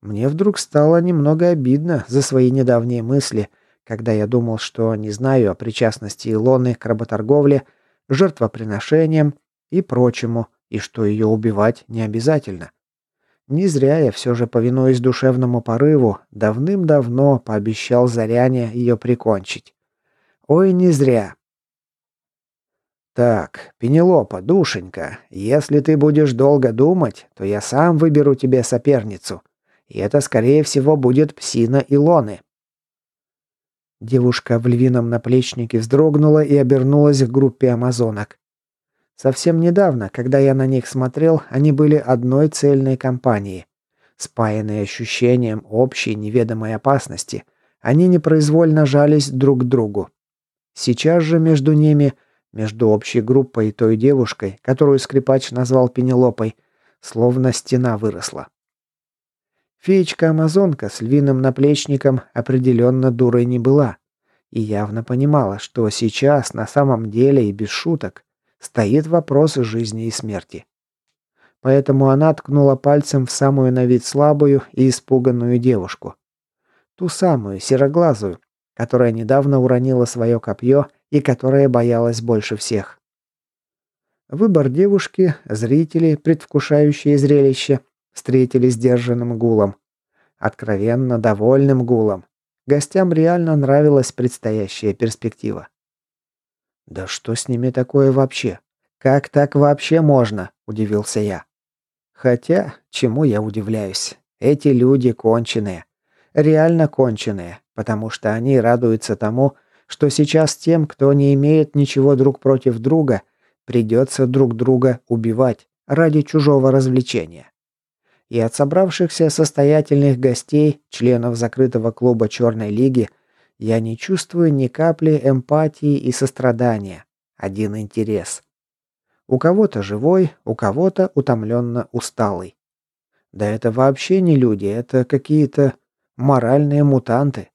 Мне вдруг стало немного обидно за свои недавние мысли, когда я думал, что не знаю о причастности Илоны к работорговле, жертвоприношениям и прочему, и что ее убивать не обязательно. Не зря я все же, повинуясь душевному порыву, давным-давно пообещал Заряне ее прикончить. Ой, не зря. «Так, Пенелопа, душенька, если ты будешь долго думать, то я сам выберу тебе соперницу», и это, скорее всего, будет псина Илоны. Девушка в львином наплечнике вздрогнула и обернулась к группе амазонок. Совсем недавно, когда я на них смотрел, они были одной цельной компанией. Спаянные ощущением общей неведомой опасности, они непроизвольно жались друг к другу. Сейчас же между ними, между общей группой и той девушкой, которую скрипач назвал Пенелопой, словно стена выросла. Феечка-амазонка с львиным наплечником определенно дурой не была. И явно понимала, что сейчас на самом деле и без шуток стоит вопрос жизни и смерти. Поэтому она ткнула пальцем в самую на вид слабую и испуганную девушку. Ту самую, сероглазую, которая недавно уронила свое копье и которая боялась больше всех. Выбор девушки, зрители, предвкушающие зрелище, встретили сдержанным гулом. Откровенно довольным гулом. Гостям реально нравилась предстоящая перспектива. «Да что с ними такое вообще? Как так вообще можно?» – удивился я. Хотя, чему я удивляюсь? Эти люди конченые. Реально конченые, потому что они радуются тому, что сейчас тем, кто не имеет ничего друг против друга, придется друг друга убивать ради чужого развлечения и от собравшихся состоятельных гостей, членов закрытого клуба Черной лиги, я не чувствую ни капли эмпатии и сострадания. Один интерес. У кого-то живой, у кого-то утомленно усталый. Да это вообще не люди, это какие-то моральные мутанты.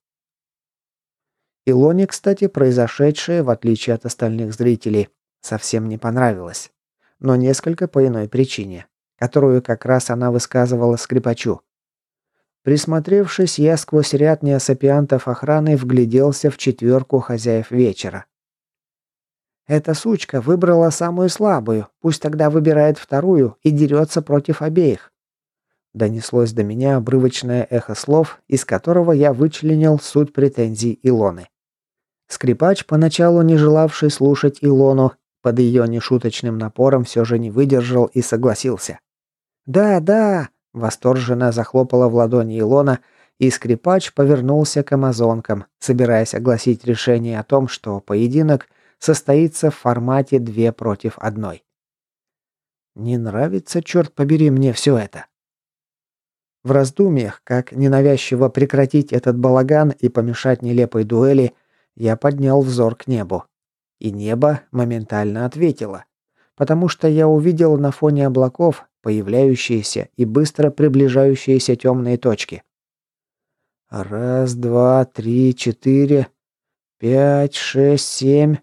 Илоне, кстати, произошедшее, в отличие от остальных зрителей, совсем не понравилось. Но несколько по иной причине, которую как раз она высказывала скрипачу. Присмотревшись, я сквозь ряд неосапиантов охраны вгляделся в четверку хозяев вечера. Эта сучка выбрала самую слабую, пусть тогда выбирает вторую и дерется против обеих. Донеслось до меня обрывочное эхо слов, из которого я вычленил суть претензий Илоны. Скрипач, поначалу не желавший слушать Илону, под ее нешуточным напором все же не выдержал и согласился. «Да, да!» – восторженно захлопала в ладони Илона, и скрипач повернулся к амазонкам, собираясь огласить решение о том, что поединок состоится в формате две против одной. Не нравится, черт побери, мне все это. В раздумьях, как ненавязчиво прекратить этот балаган и помешать нелепой дуэли, я поднял взор к небу. И небо моментально ответило, потому что я увидел на фоне облаков появляющиеся и быстро приближающиеся темные точки. Раз, два, три, четыре, пять, шесть, семь,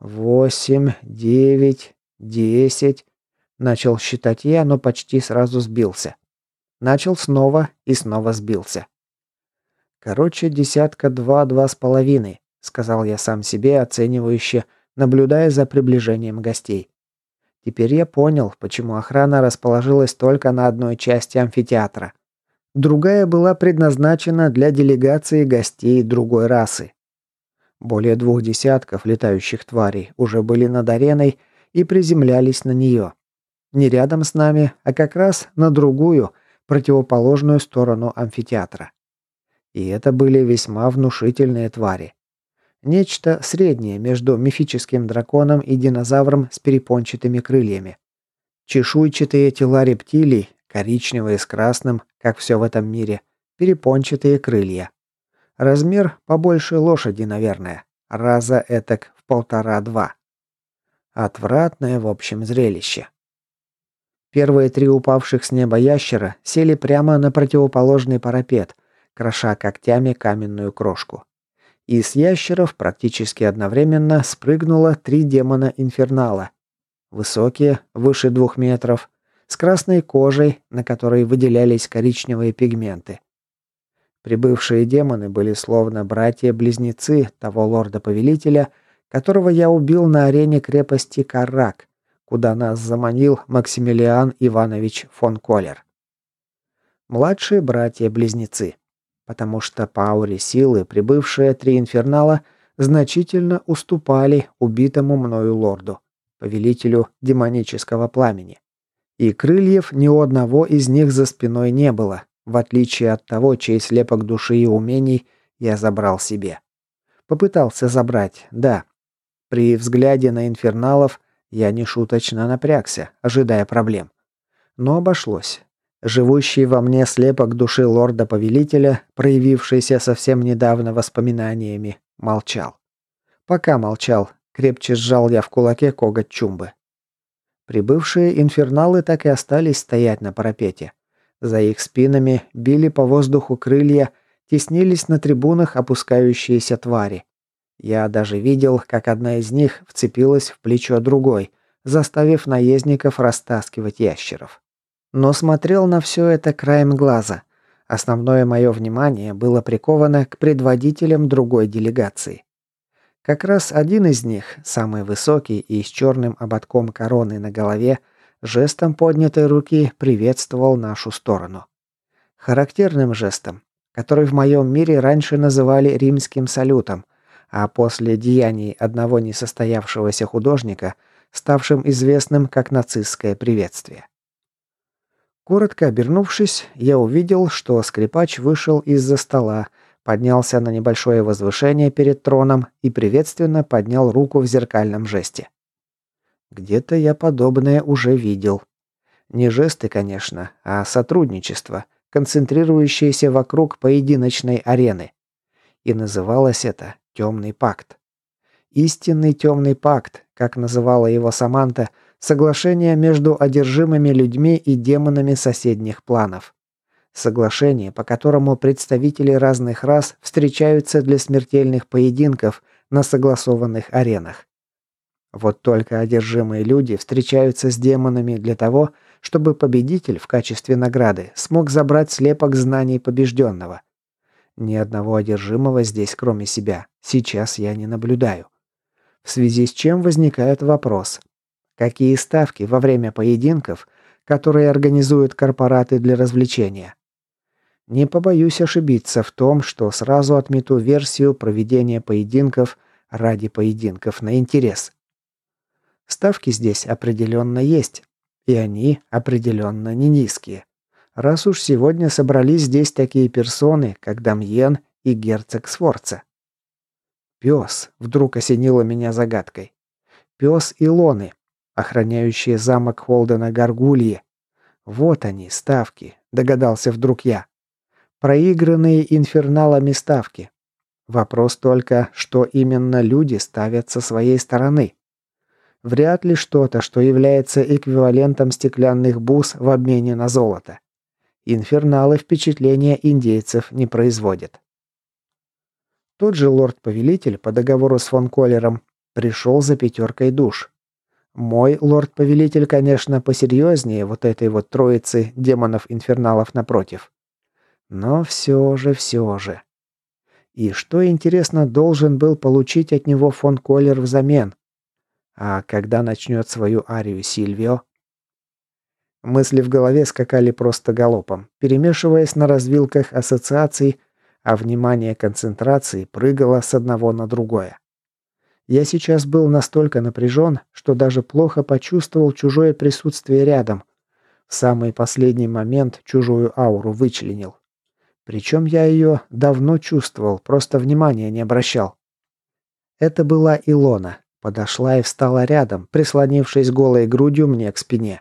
восемь, девять, десять. Начал считать я, но почти сразу сбился. Начал снова и снова сбился. Короче, десятка два-два с половиной сказал я сам себе оценивающе, наблюдая за приближением гостей. Теперь я понял, почему охрана расположилась только на одной части амфитеатра. Другая была предназначена для делегации гостей другой расы. Более двух десятков летающих тварей уже были над ареной и приземлялись на нее. Не рядом с нами, а как раз на другую, противоположную сторону амфитеатра. И это были весьма внушительные твари. Нечто среднее между мифическим драконом и динозавром с перепончатыми крыльями. Чешуйчатые тела рептилий, коричневые с красным, как все в этом мире, перепончатые крылья. Размер побольше лошади, наверное, раза этак в полтора-два. Отвратное, в общем, зрелище. Первые три упавших с неба ящера сели прямо на противоположный парапет, кроша когтями каменную крошку. И с ящеров практически одновременно спрыгнуло три демона инфернала. Высокие, выше двух метров, с красной кожей, на которой выделялись коричневые пигменты. Прибывшие демоны были словно братья-близнецы того лорда-повелителя, которого я убил на арене крепости Каррак, куда нас заманил Максимилиан Иванович фон Колер. Младшие братья-близнецы потому что по ауре силы прибывшие три инфернала значительно уступали убитому мною лорду, повелителю демонического пламени. И крыльев ни у одного из них за спиной не было, в отличие от того, чей слепок души и умений я забрал себе. Попытался забрать, да. При взгляде на инферналов я нешуточно напрягся, ожидая проблем. Но обошлось. Живущий во мне слепок души лорда-повелителя, проявившийся совсем недавно воспоминаниями, молчал. Пока молчал, крепче сжал я в кулаке коготь чумбы. Прибывшие инферналы так и остались стоять на парапете. За их спинами били по воздуху крылья, теснились на трибунах опускающиеся твари. Я даже видел, как одна из них вцепилась в плечо другой, заставив наездников растаскивать ящеров но смотрел на все это краем глаза. Основное мое внимание было приковано к предводителям другой делегации. Как раз один из них, самый высокий и с черным ободком короны на голове, жестом поднятой руки приветствовал нашу сторону. Характерным жестом, который в моем мире раньше называли римским салютом, а после деяний одного несостоявшегося художника, ставшим известным как нацистское приветствие. Коротко обернувшись, я увидел, что скрипач вышел из-за стола, поднялся на небольшое возвышение перед троном и приветственно поднял руку в зеркальном жесте. Где-то я подобное уже видел. Не жесты, конечно, а сотрудничество, концентрирующееся вокруг поединочной арены. И называлось это «Темный пакт». Истинный темный пакт, как называла его Саманта – Соглашение между одержимыми людьми и демонами соседних планов. Соглашение, по которому представители разных рас встречаются для смертельных поединков на согласованных аренах. Вот только одержимые люди встречаются с демонами для того, чтобы победитель в качестве награды смог забрать слепок знаний побежденного. Ни одного одержимого здесь, кроме себя, сейчас я не наблюдаю. В связи с чем возникает вопрос. Какие ставки во время поединков, которые организуют корпораты для развлечения? Не побоюсь ошибиться в том, что сразу отмету версию проведения поединков ради поединков на интерес. Ставки здесь определенно есть, и они определенно не низкие. Раз уж сегодня собрались здесь такие персоны, как Дамьен и герцог Сфорца. Пес вдруг осенило меня загадкой. Пес Илоны, охраняющие замок Холдена Гаргульи. Вот они, ставки, догадался вдруг я. Проигранные инферналами ставки. Вопрос только, что именно люди ставят со своей стороны. Вряд ли что-то, что является эквивалентом стеклянных бус в обмене на золото. Инферналы впечатления индейцев не производят. Тот же лорд-повелитель по договору с фон Коллером пришел за пятеркой душ. Мой лорд-повелитель, конечно, посерьезнее вот этой вот троицы демонов-инферналов напротив. Но все же, все же. И что, интересно, должен был получить от него фон Коллер взамен? А когда начнет свою арию Сильвио? Мысли в голове скакали просто галопом, перемешиваясь на развилках ассоциаций, а внимание концентрации прыгало с одного на другое. Я сейчас был настолько напряжен, что даже плохо почувствовал чужое присутствие рядом. В самый последний момент чужую ауру вычленил. Причем я ее давно чувствовал, просто внимания не обращал. Это была Илона, Подошла и встала рядом, прислонившись голой грудью мне к спине.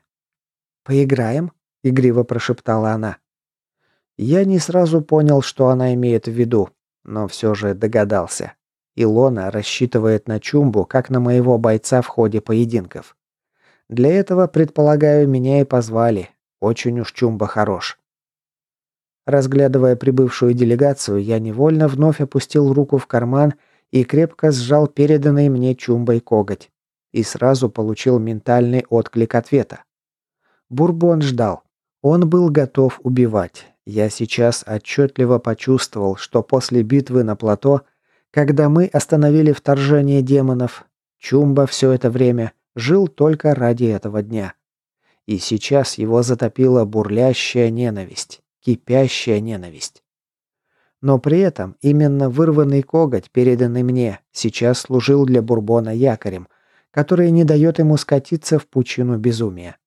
«Поиграем?» – игриво прошептала она. Я не сразу понял, что она имеет в виду, но все же догадался. Илона рассчитывает на Чумбу, как на моего бойца в ходе поединков. Для этого, предполагаю, меня и позвали. Очень уж Чумба хорош. Разглядывая прибывшую делегацию, я невольно вновь опустил руку в карман и крепко сжал переданный мне чумбой коготь. И сразу получил ментальный отклик ответа. Бурбон ждал. Он был готов убивать. Я сейчас отчетливо почувствовал, что после битвы на плато, когда мы остановили вторжение демонов, Чумба все это время жил только ради этого дня. И сейчас его затопила бурлящая ненависть, кипящая ненависть. Но при этом именно вырванный коготь, переданный мне, сейчас служил для Бурбона якорем, который не дает ему скатиться в пучину безумия.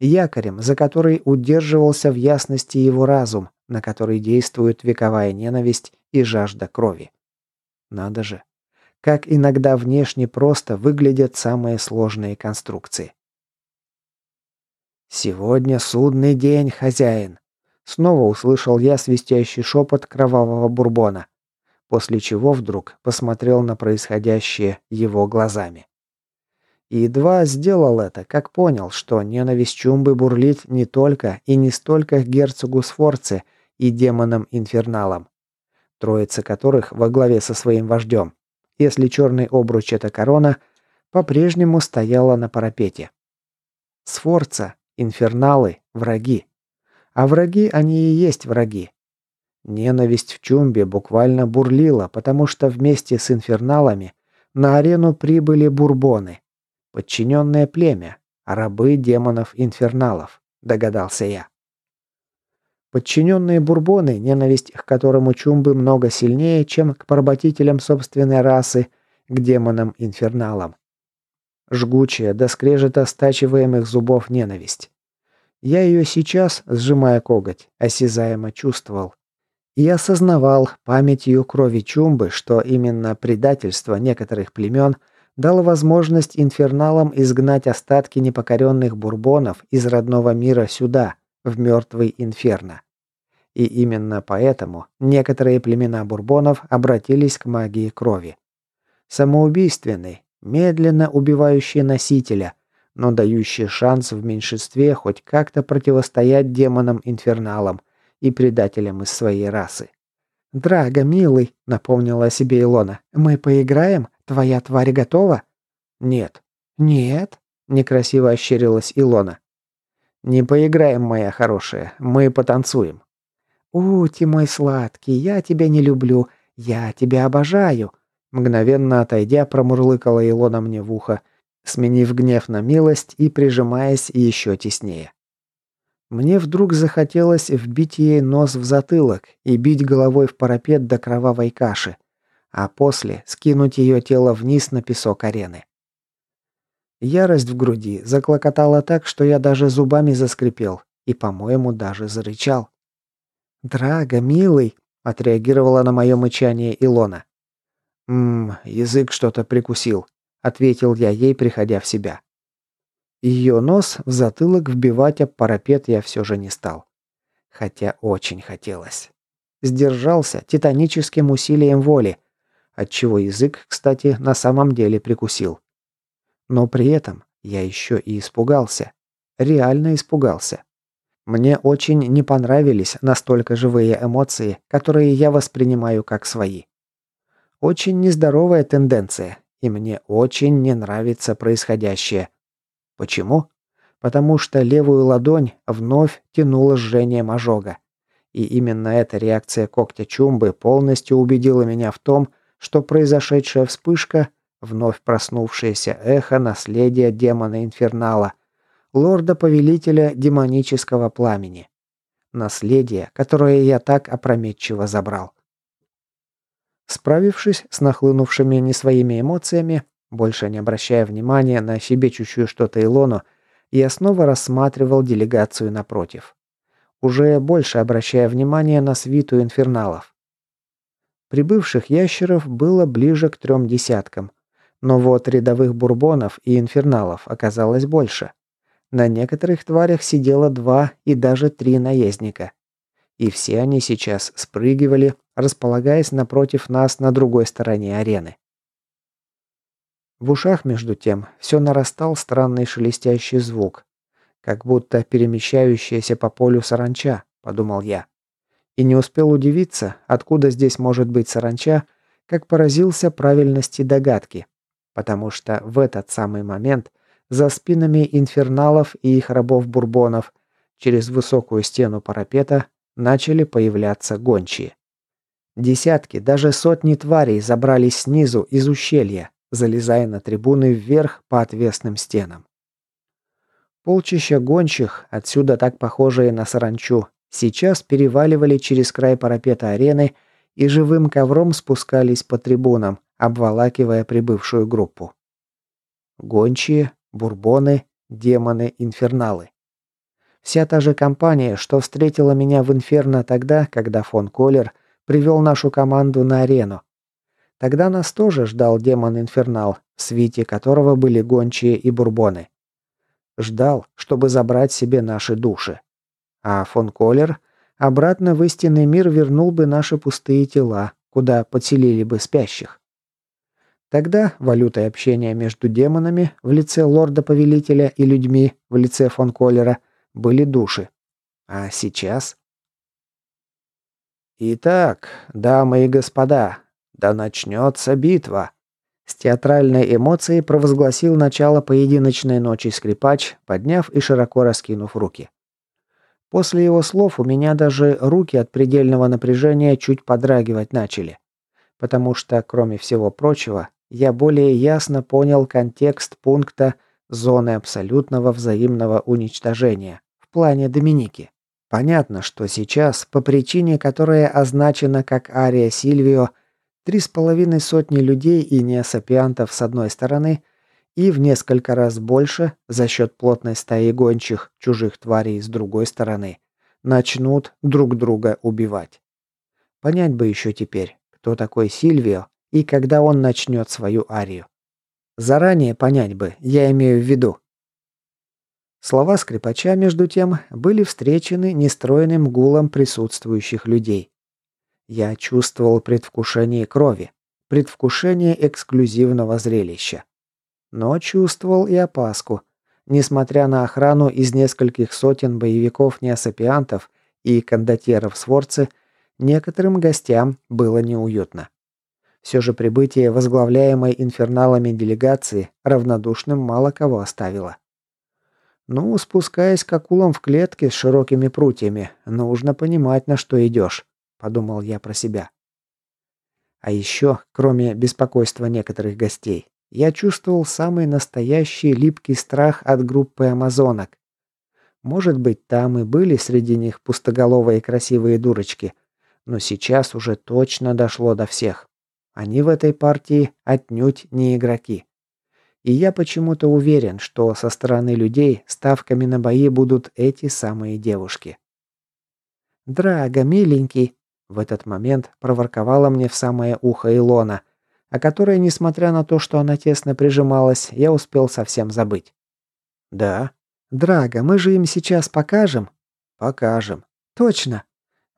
Якорем, за который удерживался в ясности его разум, на который действует вековая ненависть и жажда крови. Надо же. Как иногда внешне просто выглядят самые сложные конструкции. «Сегодня судный день, хозяин», Снова услышал я свистящий шепот кровавого бурбона, после чего вдруг посмотрел на происходящее его глазами. И едва сделал это, как понял, что ненависть Чумбы бурлит не только и не столько герцогу Сфорце и демонам-инферналам, троица которых во главе со своим вождем, если черный обруч это корона, по-прежнему стояла на парапете. Сфорца, инферналы, враги. А враги они и есть враги. Ненависть в Чумбе буквально бурлила, потому что вместе с инферналами на арену прибыли бурбоны. Подчиненное племя, рабы демонов-инферналов, догадался я. Подчиненные бурбоны, ненависть к которым у Чумбы много сильнее, чем к поработителям собственной расы, к демонам-инферналам. Жгучая, до скрежета стачиваемых зубов ненависть. Я ее сейчас, сжимая коготь, осязаемо чувствовал. И осознавал памятью крови Чумбы, что именно предательство некоторых племен дало возможность инферналам изгнать остатки непокоренных бурбонов из родного мира сюда, в мертвый инферно. И именно поэтому некоторые племена бурбонов обратились к магии крови. Самоубийственной, медленно убивающей носителя, но дающий шанс в меньшинстве хоть как-то противостоять демонам-инферналам и предателем из своей расы. «Драго, милый», — напомнила о себе Илона, — «мы поиграем? Твоя тварь готова?» «Нет». «Нет?» — некрасиво ощерилась Илона. «Не поиграем, моя хорошая, мы потанцуем». «Ути, мой сладкий, я тебя не люблю, я тебя обожаю», мгновенно отойдя, промурлыкала Илона мне в ухо, сменив гнев на милость и прижимаясь еще теснее. Мне вдруг захотелось вбить ей нос в затылок и бить головой в парапет до кровавой каши, а после скинуть ее тело вниз на песок арены. Ярость в груди заклокотала так, что я даже зубами заскрипел и, по-моему, даже зарычал. «Драго, милый!» — отреагировала на мое мычание Илона. «Ммм, язык что-то прикусил», — ответил я ей, приходя в себя. Ее нос в затылок вбивать об парапет я все же не стал. Хотя очень хотелось. Сдержался титаническим усилием воли, отчего язык, кстати, на самом деле прикусил. Но при этом я еще и испугался. Реально испугался. Мне очень не понравились настолько живые эмоции, которые я воспринимаю как свои. Очень нездоровая тенденция, и мне очень не нравится происходящее. Почему? Потому что левую ладонь вновь тянуло жжением ожога. И именно эта реакция когтя Чумбы полностью убедила меня в том, что произошедшая вспышка – вновь проснувшееся эхо наследия демона Инфернала, лорда-повелителя демонического пламени. Наследие, которое я так опрометчиво забрал. Справившись с нахлынувшими не своими эмоциями, больше не обращая внимания на щебечущую что-то Илону, я снова рассматривал делегацию напротив. Уже больше обращая внимание на свиту инферналов. Прибывших ящеров было ближе к трем десяткам, но вот рядовых бурбонов и инферналов оказалось больше. На некоторых тварях сидело два и даже три наездника. И все они сейчас спрыгивали, располагаясь напротив нас на другой стороне арены. В ушах, между тем, все нарастал странный шелестящий звук, как будто перемещающаяся по полю саранча, подумал я. И не успел удивиться, откуда здесь может быть саранча, как поразился правильности догадки, потому что в этот самый момент за спинами инферналов и их рабов-бурбонов через высокую стену парапета начали появляться гончие. Десятки, даже сотни тварей забрались снизу из ущелья, залезая на трибуны вверх по отвесным стенам. Полчища гончих, отсюда так похожие на саранчу, сейчас переваливали через край парапета арены и живым ковром спускались по трибунам, обволакивая прибывшую группу. Гончие, бурбоны, демоны, инферналы. Вся та же компания, что встретила меня в Инферно тогда, когда фон Коллер привел нашу команду на арену, Тогда нас тоже ждал демон-инфернал, в свите которого были гончие и бурбоны. Ждал, чтобы забрать себе наши души. А фон Коллер обратно в истинный мир вернул бы наши пустые тела, куда подселили бы спящих. Тогда валютой общения между демонами в лице лорда-повелителя и людьми в лице фон Коллера были души. А сейчас... Итак, дамы и господа, да начнется битва!» С театральной эмоцией провозгласил начало поединочной ночи скрипач, подняв и широко раскинув руки. После его слов у меня даже руки от предельного напряжения чуть подрагивать начали. Потому что, кроме всего прочего, я более ясно понял контекст пункта «зоны абсолютного взаимного уничтожения» в плане Доминики. Понятно, что сейчас, по причине, которая означена как Ария Сильвио, Три с половиной сотни людей и неосапиантов с одной стороны и в несколько раз больше за счет плотной стаи гончих чужих тварей с другой стороны начнут друг друга убивать. Понять бы еще теперь, кто такой Сильвио и когда он начнет свою арию. Заранее понять бы, я имею в виду. Слова скрипача, между тем, были встречены нестроенным гулом присутствующих людей. Я чувствовал предвкушение крови, предвкушение эксклюзивного зрелища. Но чувствовал и опаску. Несмотря на охрану из нескольких сотен боевиков-неосапиантов и кондотьеров Сворцы, некоторым гостям было неуютно. Все же прибытие возглавляемой инферналами делегации равнодушным мало кого оставило. Ну, спускаясь к акулам в клетке с широкими прутьями, нужно понимать, на что идешь, подумал я про себя. А еще, кроме беспокойства некоторых гостей, я чувствовал самый настоящий липкий страх от группы амазонок. Может быть, там и были среди них пустоголовые красивые дурочки, но сейчас уже точно дошло до всех. Они в этой партии отнюдь не игроки. И я почему-то уверен, что со стороны людей ставками на бои будут эти самые девушки. «Драго, миленький!» В этот момент проворковала мне в самое ухо Илона, о которой, несмотря на то, что она тесно прижималась, я успел совсем забыть. «Да». «Драго, мы же им сейчас покажем?» «Покажем». «Точно».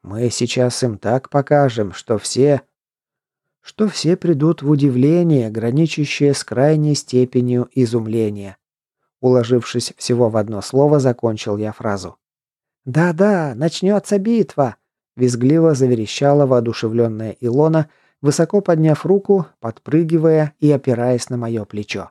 «Мы сейчас им так покажем, что все...» что все придут в удивление, граничащее с крайней степенью изумления. Уложившись всего в одно слово, закончил я фразу. «Да-да, начнется битва!» – визгливо заверещала воодушевленная Илона, высоко подняв руку, подпрыгивая и опираясь на мое плечо.